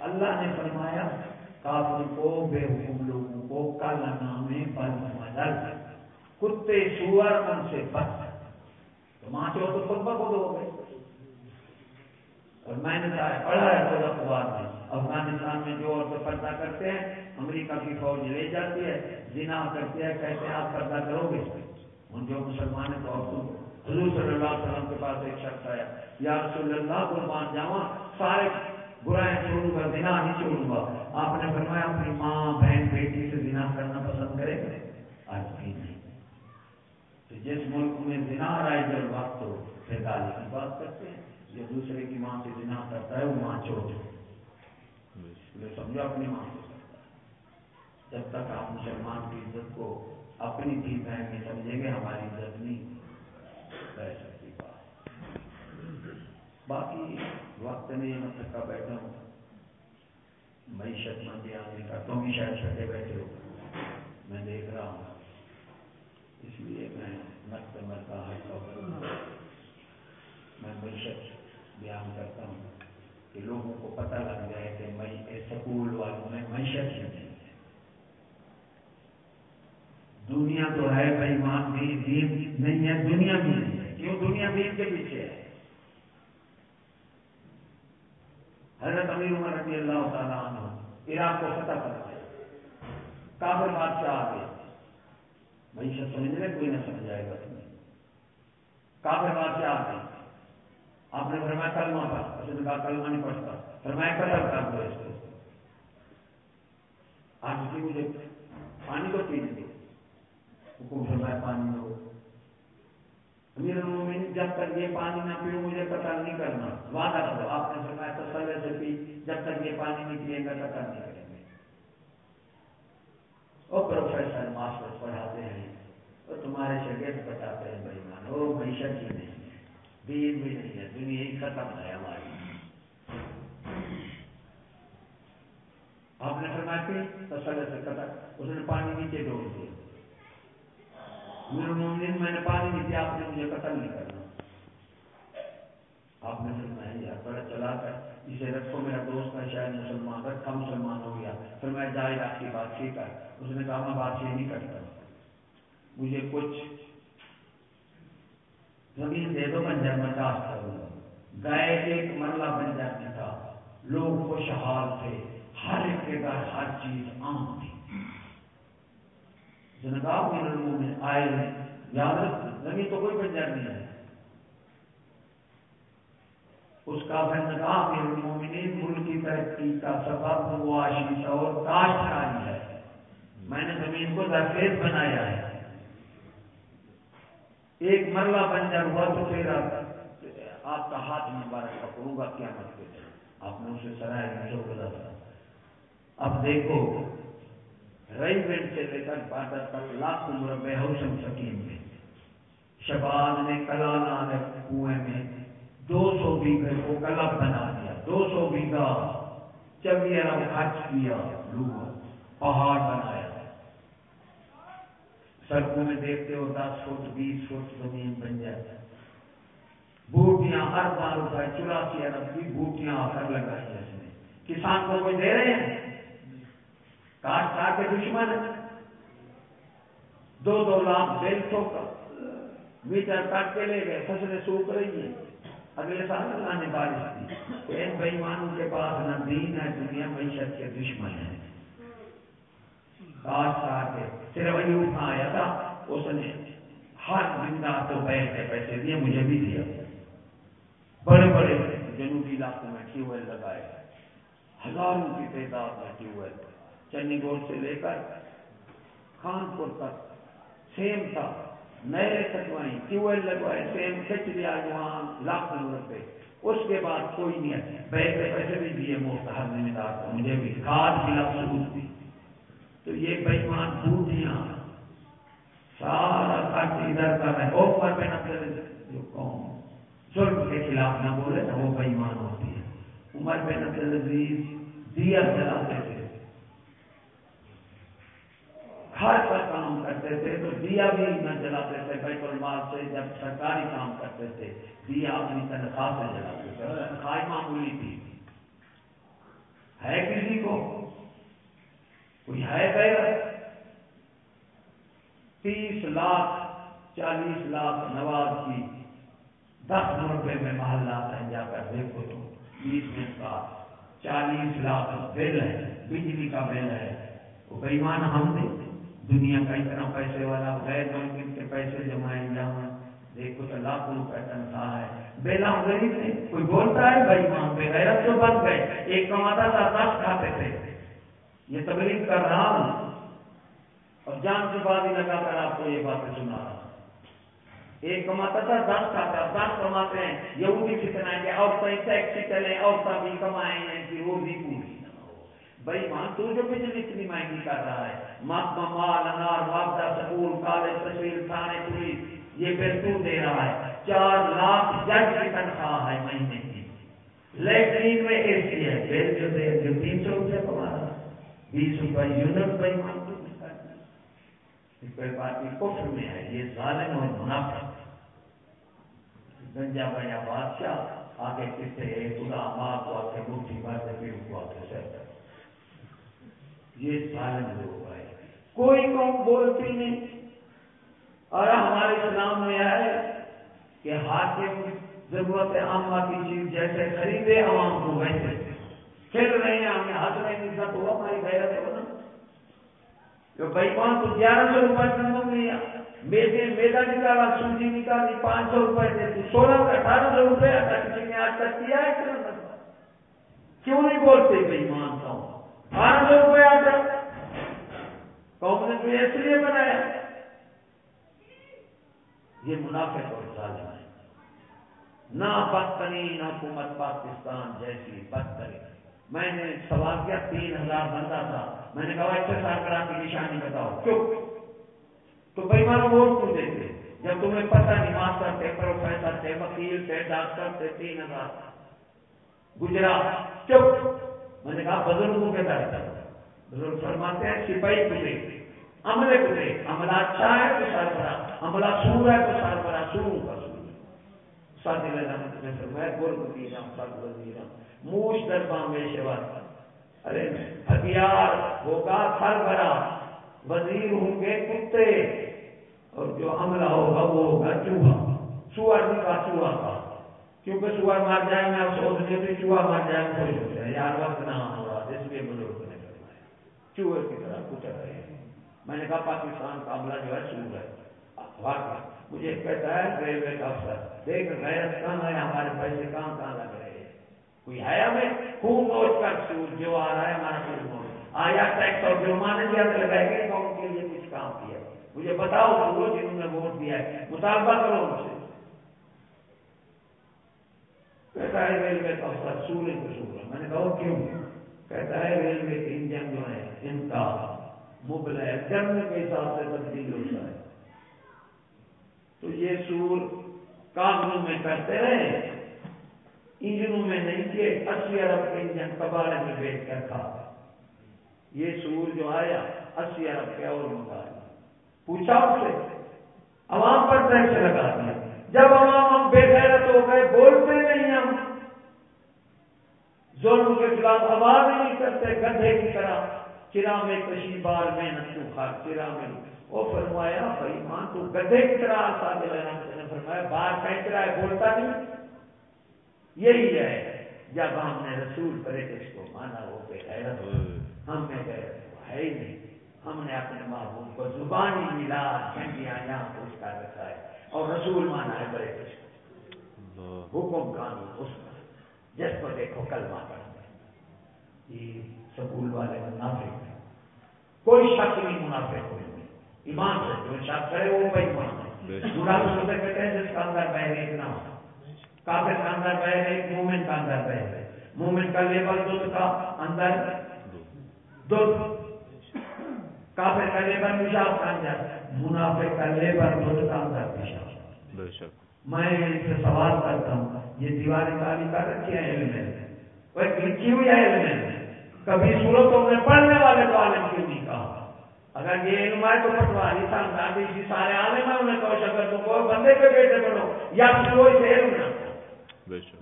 اللہ نے فرمایا کافر کو، بے حکم لوگوں کو کالا نام بل مدل کتے سور ان سے بچ۔ تو ماں چو تو خود بخود ہو گئے۔ اور میں نے پڑھا ہے خود اخبار میں۔ افغانستان میں جو عورتیں پردہ کرتے ہیں امریکہ کی فوج لے جاتی ہے جنا کرتے ہیں کہتے ہیں، آپ پردہ کرو گے۔ ان جو مسلمان ہیں تو عورتوں حضور صلی اللہ علیہ وسلم کے پاس ایک شخص آیا۔ یا رسول اللہ، قربان جاواں سارے برائیں چھوڑوں گا، زنا نہیں چھوڑوں گا۔ آپ نے فرمایا، اپنی ماں، بہن، بیٹی سے زنا کرنا پسند کرے گا؟ آج بھی نہیں۔ تو جس ملک میں زنا رائے وقت ہو پھر گالی کی بات کرتے ہیں۔ جو دوسرے کی ماں سے زنا کرتا ہے، وہ ماں چھوڑ سمجھو اپنی ماں سے۔ جب تک آپ مسلمان کی عزت کو اپنی دھی بہن میں سمجھیں گے، ہماری عزت نہیں رہ سکتی۔ بات باقی وقت نہیں میں تھکا بیٹھا ہوں۔ معیشت میں بیان کا تم بھی شاید چھٹے بیٹھے ہو میں دیکھ رہا ہوں۔ اس لیے میں نقد مرتا ہوں۔ میں معیشت بیان کرتا ہوں کہ لوگوں کو پتہ لگ جائے کہ میں سکول والوں میں معیشت ہی نہیں ہے دنیا تو ہے بھائی مان بھی دین نہیں ہے، دنیا بھی نہیں ہے۔ کیوں دنیا دین کے پیچھے ہے؟ حضرت امیر عمر رضی اللہ تعالیٰ عنہ عراق کو فتح کروایا کافر بادشاہ آ گیا معیشت سمجھ رہے کوئی نہ سمجھائے گا تمہیں۔ کافر بادشاہ آ گیا آپ نے فرمایا، کلمہ پڑھا اس نے کہا کلمہ نہیں پڑھتا۔ فرمایا قتل کر دو اس کو۔ آج کی مجھے پانی تو پینے دو حکم فرمایا پانی دو۔ امیر المومن جب تک یہ پانی نہ پیو، مجھے قتل نہیں کرنا۔ وعدہ کرو، آپ نے فرمایا تسلے سے پی، جب تک یہ پانی نہیں پیے گا قتل نہیں کریں گے۔ وہ پروفیسر ماسٹر پڑھاتے ہیں۔ وہ تمہارے شریعت بتاتے ہیں، بھائی مان وہ معیشت ہی نہیں ہے۔ دین بھی نہیں ہے، دنیا ہی ختم ہے ہماری۔ آپ نے فرمایا کہ تسلے سے قتل اس نے پانی نیچے ڈوب دیا۔ میں نے پانی نہیں دیا آپ نے مجھے قتل نہیں کرنا آپ نے فرمایا یار بڑا چلا کر اسے رکھو، میرا دوست ہے، شاید مسلمان رکھا مسلمان ہو گیا۔ پھر میں جائے آپ کی بات ٹھیک ہے۔ اس نے کہا، میں بات یہ نہیں کرتا۔ مجھے کچھ زمین دے دو بنجر میں چاس کروں گائے ایک مرلہ بنجر میں تھا۔ لوگ خوشحال تھے۔ ہر ایک کے گھر ہر چیز عام تھی۔ جنگاہ کے لوگوں میں آئے یاد زمین تو کوئی بنجر نہیں ہے۔ اس کا نگاہ کے مومنین ملک کی ترقی کا سبب وہ اور کاشتکاری ہے۔ میں نے زمین کو درخیز بنایا ہے۔ ایک مرلہ بنجر ہوا تو پھر آپ کا ہاتھ مبارک پکڑوں گا کیا مت کے آپ نے اسے سرائے جو بولا تھا اب دیکھو رئی سے لے کر بادر تک لاکھ عمر میں حوسن سکیم میں شباد نے کلانا نے کنویں میں دو سو بیگھے کو کلب بنا دیا، دو سو بیگھا۔ چوی ارب خرچ کیا لوگ پہاڑ بنایا۔ سڑکوں میں دیکھتے ہو، دس فٹ، بیس فٹ زمین بن جاتا بوٹیاں ہر بار روپئے چوراسی ارب کی بوٹیاں آ کر لگائی اس نے۔ کسان کو کوئی دے رہے ہیں؟ کاٹ کاٹ کے دشمن دو دو لاکھ بیل ٹھوکا میٹر کاٹ کے لے گئے فصلیں سوکھ رہی ہیں۔ اگلے سال اللہ نے بارش دی۔ ان بےمانوں کے پاس نہ دین ہے دنیا، معیشت کے دشمن ہے کاٹ کاٹ کے صرف وہی اٹھا آیا تھا، اس نے ہر زندہ کو بیٹھ کے پیسے دیے، مجھے بھی دیا۔ بڑے بڑے جنوبی علاقوں میں ٹیوب ویل لگائے۔ ہزاروں کی تعداد میں ٹیوب ویل چنی گوڑ سے لے کر کانپور تک۔ سیم تھا۔ نئے کٹوائی ٹیوب ویل لگوائے، سیم کھچ دیا وہاں لاکھوں روپے اس کے بعد کوئی نہیں ہے بینک کے پیسے بھی دیے مفت ہر ذمہ دار کو۔ مجھے بھی کھاد بھی سبوت دی تو یہ بےمان بوٹیاں سارا خرچ ادھر کر رہے اوپر پہ نہ جو قوم ظلم کے خلاف نہ بولے تو وہ بےمان ہوتی ہے۔ عمر پہ نہ دیا جلاتے تھے ہر پر کام کرتے تھے، تو دیا بھی نہ جلاتے تھے۔ بیت المال سے جب سرکاری کام کرتے تھے، دیا اپنی تنخواہ سے جلاتے تھے۔ تنخواہ معمولی تھی۔ ہے کسی کو؟ کوئی ہے غیر تیس لاکھ، چالیس لاکھ نواز کی دس روپے میں محلات ہیں جا کر دیکھو تو۔ بیس منٹ کا چالیس لاکھ بل ہے، بجلی کا بل ہے۔ وہ بےمان ہم نے دنیا کا اتنا پیسے والا غیر ممکن کے پیسے جمائے جاؤں، دیکھو تو لاکھوں روپے تنخواہ ہے۔ بیلا غریب ہے، کوئی بولتا ہے، بھائی ماں بے غیرت تو بن گئے ایک کماتا تھا دس کھاتے تھے۔ یہ تبلیغ کر رہا ہوں۔ اور جان سے بازی لگا کر آپ کو یہ باتیں سنا رہا ہوں۔ ایک کماتا تھا دس کھاتا دس کماتے ہیں۔ یہودی کتنا ہے کہ عورتیں ٹیکسی چلے عورتیں بھی کمائیں ہیں کہ روزی پوری۔ بھائی ماں تو جو بجلی اتنی مہنگی کر رہا ہے مال انار وابدہ سکول، کالج تشریل تھانے، پولیس، یہ پھر تو دے رہا ہے۔ چار لاکھ جج کی تنخواہ ہے مہینے کی۔ لیٹرین میں اے سی ہے۔ بل جو دے جو تین سو روپئے کما رہا بیس روپئے یونٹ بھائی مان کوئی بات نہیں کفر میں ہے، یہ ظالم اور منافع گنجا بنیا بادشاہ۔ آگے کتے خدا، ماں کو آ کے مٹھی بھر کے پھر کو آ کے سر۔ یہ ظالم لوگ ہے کوئی قوم بولتی نہیں۔ اور ہمارے اسلام میں ہے کہ حاکم ضرورت عامہ کی چیز جیسے خریدے عوام کو ویسے کھیل رہے ہیں، ہمیں ہاتھ میں عزت ہوا ہماری غیرت ہو نا۔ کہ بھائی وہاں تو گیارہ سو روپئے کم لیا میدے میدا نکالا، سوجی نکالی، پانچ سو روپئے دے تو سولہ سے اٹھارہ سو روپئے کسی نے آج تک کیا ہے کیوں نہیں بولتے بھائی مانتا ہوں بارہ سو روپئے آ جاؤ قوم نے تو اس لیے بنایا۔ یہ منافع اور ظالم ہے نہ بدترین حکومت پاکستان جیسی بدترین۔ میں نے سوال کیا، تین ہزار بندہ تھا۔ میں نے کہا اچھے سرکار کی نشانی بتاؤ۔ کیوں تو بھائی مارا ووٹ کیوں دیتے جب تمہیں پتہ نہیں، ماسٹر تھے پروفیسر تھے، وکیل تھے، ڈاکٹر تھے، تین ہزار۔ گجرات۔ چپ۔ میں نے کہا بزرگوں کے درد بزرگ فرماتے ہیں، سپاہی گزرے عملے گزرے عملہ اچھا ہے تو سربراہ عملہ سور ہے تو سربراہ سوروں کا سور ساتھی رحمت نے فرمایا گرگ دیرم سب وزیرم موش دربا میں شوات ارے، ہتھیار ہوگا سربراہ وزیر ہوں گے کتے۔ اور جو حملہ ہوگا، وہ ہوگا چوہا۔ چوہا نہیں کا چوہا کا کیونکہ چوہا مار جائے گا سوچ لیتے چوہا مار جائے گا خوش ہوتے ہیں یار وقت نہ ہو رہا اس لیے بزرگ نے فرمایا۔ چوہے کی طرح کچل رہے ہیں۔ میں نے کہا، پاکستان کا عملہ جو ہے چور ہے۔ واقعی مجھے کہتا ہے، ریلوے کا افسر، دیکھ غیرت کہاں ہے، ہمارے پیسے کہاں کہاں لگ رہے ہیں؟ کوئی ہے ہمیں؟ خوب نوٹ کر سور جو آ رہا ہے، ہمارا کوئی نوٹ آیا ٹیکس اور جرمانے دیا تو لگائے گے قوم کے لیے کچھ کام کیا۔ مجھے بتاؤ وہ جنہوں نے ووٹ دیا ہے۔ مطالبہ کرو ان سے۔ کہتا ہے ریلوے کا افسر سور کو سور میں نے کہا کیوں؟ کہتا ہے ریلوے کے انجن جو ہے ان کا مبل ہے، جنگ کے حساب سے تبدیل ہوتا ہے۔ تو یہ سور کاغذوں میں کرتے رہے۔ انجنوں میں نہیں کیے اسی ارب کے انجن کباڑے میں بیچ کر کھا یہ سور جو آیا اسی ارب کے اور پوچھا اس سے عوام پر ٹیکس لگا دیا۔ جب عوام ہم بے غیرت ہو گئے، بولتے نہیں ہم۔ ظلم کے خلاف آواز نہیں کرتے گدھے کی طرح۔ چرا میں کشی بار میں نسو چرا میں۔ وہ فرمایا، بھائی، ماں، تو گدھے کی طرح آسان نے فرمایا، بار کہہ رہا ہے، بولتا نہیں۔ یہی ہے۔ جب ہم نے رسول کرے اس کو مانا، وہ بے غیرت ہم نے غیرت ہے ہی نہیں۔ ہم نے اپنے محبوب کو زبانی ملا جھنڈیاں یہاں پوچھ کر رکھا ہے۔ اور رسول مانا ہے بڑے کچھ حکم قانون اس کا جس کو دیکھو کلمہ پڑھتے یہ سکول والے منافق ہیں۔ کوئی شک نہیں منافق کوئی نہیں۔ ایمان سے جو شک کرے وہ بھائی مان ہے۔ کہتے ہیں جس کا اندر ہو۔ کافر کا اندر مومن کا اندر مومن کا لیبل دودھ کا اندر دودھ۔ کافر کا لیبل کا اندر۔ منافع کا لیبل دودھ کا اندر پیشاب میں ان سے سوال کرتا ہوں یہ دیواری کالی کا رکھی ہے علم ہے وہ لکھی ہوئی ہے علم ہے کبھی صورتوں میں پڑھنے والے کو عالم کیوں نہیں کہا؟ اگر یہ علم ہے تو پٹواری سال گاندھی جی سارے عالم ہے انہیں کہو شکر تو کوئی بندے پہ بیٹے بنو یا پھر وہ اسے علم نہ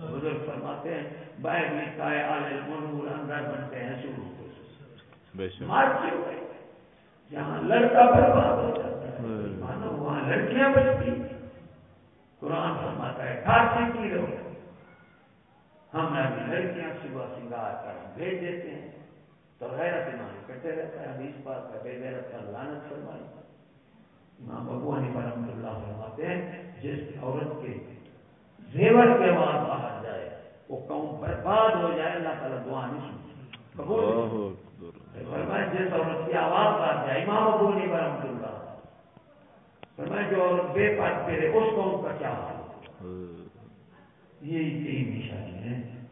بزرگ فرماتے ہیں باہر لکھا ہے عالم اندر بنتے ہیں شروع۔ مار کیوں جہاں لڑکا برباد ہو جاتا وہاں لڑکیاں بچتی قرآن فرماتا ہے کھاسی کی رہو۔ ہم ابھی لڑکیاں صبح سنگار کر بھیج دیتے ہیں۔ تو غیرت ایمان کہتے رہتا ہے حدیث بات کا بے غیرت کا لانت فرمائی۔ امام ابو حنیف رحمۃ اللہ فرماتے ہیں جس عورت کے زیور کے بعد باہر جائے وہ قوم برباد ہو جائے اللہ تعالیٰ دعا نہیں سنتی جس عورت کی آواز باہر جائے امام ابو حنیف رحمۃ اللہ فرمایا جو عورت بے پاک پھیرے اس قوم کا کیا حال یہی تین نشانی ہیں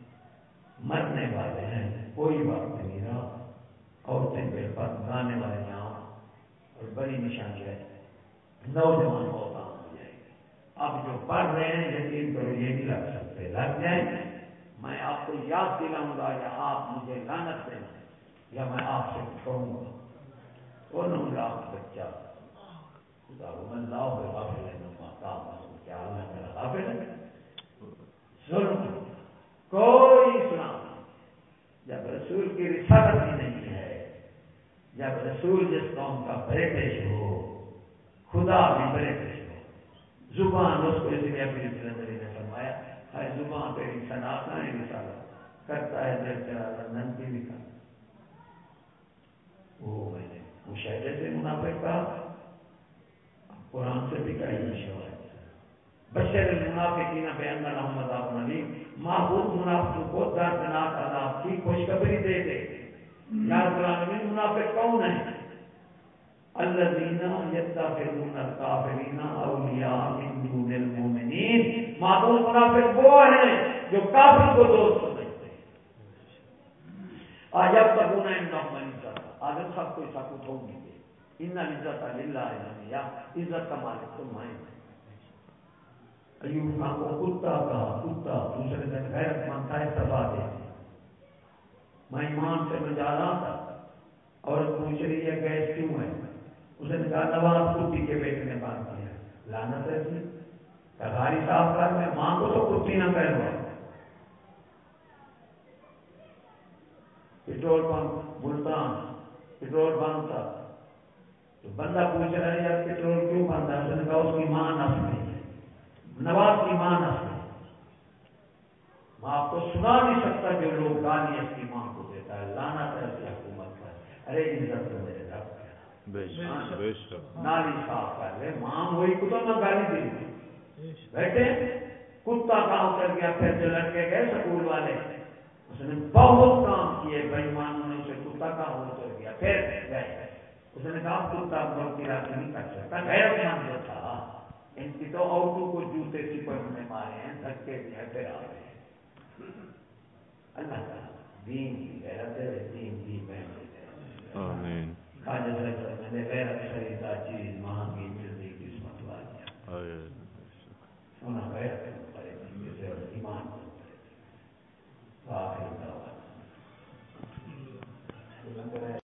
مرنے والے ہیں کوئی بات نہیں رہا۔ عورتیں بے پاک گانے والے یہاں اور بڑی نشانی ہے۔ نوجوان بہت عام ہو جائے گی۔ اب جو پڑھ رہے ہیں یقین کرو یہ نہیں لگ سکتے۔ لگ جائیں۔ میں آپ کو یاد دلاؤں گا یا آپ مجھے لانت دیں یا میں آپ سے کہوں گا وہ لاکھ بچہ؟ خدا غافل ہے کیا میرا غافل ہے۔ کوئی اسلام جب رسول کی رسالت ہی نہیں ہے، جب رسول جس قوم کا ہو، خدا بھی ہو۔ زبان اس کو اس لیے اپنی نے فرمایا زبان تیری سناتا ہے، رسالت کرتا ہے، دل بھی وہ میں نے مشاہدے سے منافع کہا۔ قرآن سے بھی کہی مشورہ بشر المنافقین بے ان لهم عذاب علیم محبوب منافق کو دردناک عذاب کی خوشخبری دے دے۔ یا رب العالمین منافق کون ہے الذين يتخذون الكافرين اولیاء من دون المؤمنین۔ محبوب منافق وہ ہیں جو کافر کو دوست سمجھتے ہیں۔ آجب تکون عندهم العزت آج سب کو سب کو ہوگی ان العزت للہ عزت کا مالک تم ہیں ایوب خان کو کتا کہا کتا دوسرے دن غیرت مانتا ہے سبا دے میں ایمان سے میں جا رہا تھا اور پوچھ رہی ہے گیس کیوں ہے اس نے کہا نواز کتی کے بیٹے نے بات کیا لانت ہے جی گھاری صاف کر میں ماں کو تو کتی نہ کہلوا petrol pump Multan petrol pump تھا تو بندہ پوچھ رہا ہے یار پٹرول کیوں بند ہے؟ اس نے کہا اس کی ماں نس نہیں نواز کی ماں نہ سنے۔ میں آپ کو سنا نہیں سکتا جو لوگ گالی اس کی ماں کو دیتا ہے۔ لانا کی حکومت کا ارے عزت تو میرے رب نالی صاف کر لے۔ ماں وہی کتا نہ گالی دی بیٹھے۔ کتا کام کر گیا پھر جو لڑکے گئے سکول والے۔ اس نے بہت کام کیے بھائی مانوں نے اسے کتا کام اتر گیا پھر گئے۔ اس نے کہا کتا بہت کی رات نہیں کر سکتا گیا دھیان دیتا ان کی تو عورتوں کو جوتے کی پر انہیں مارے ہیں دھکے دیا پہ آ رہے ہیں۔ اللہ کا دین کی غیرت ہے۔ دین کی بہن آمین خاجر صاحب میں نے غیرت خریدا چیز مانگی مل دی قسمت والی۔ سونا غیرت ہے پر ایمان کو پر ایمان کو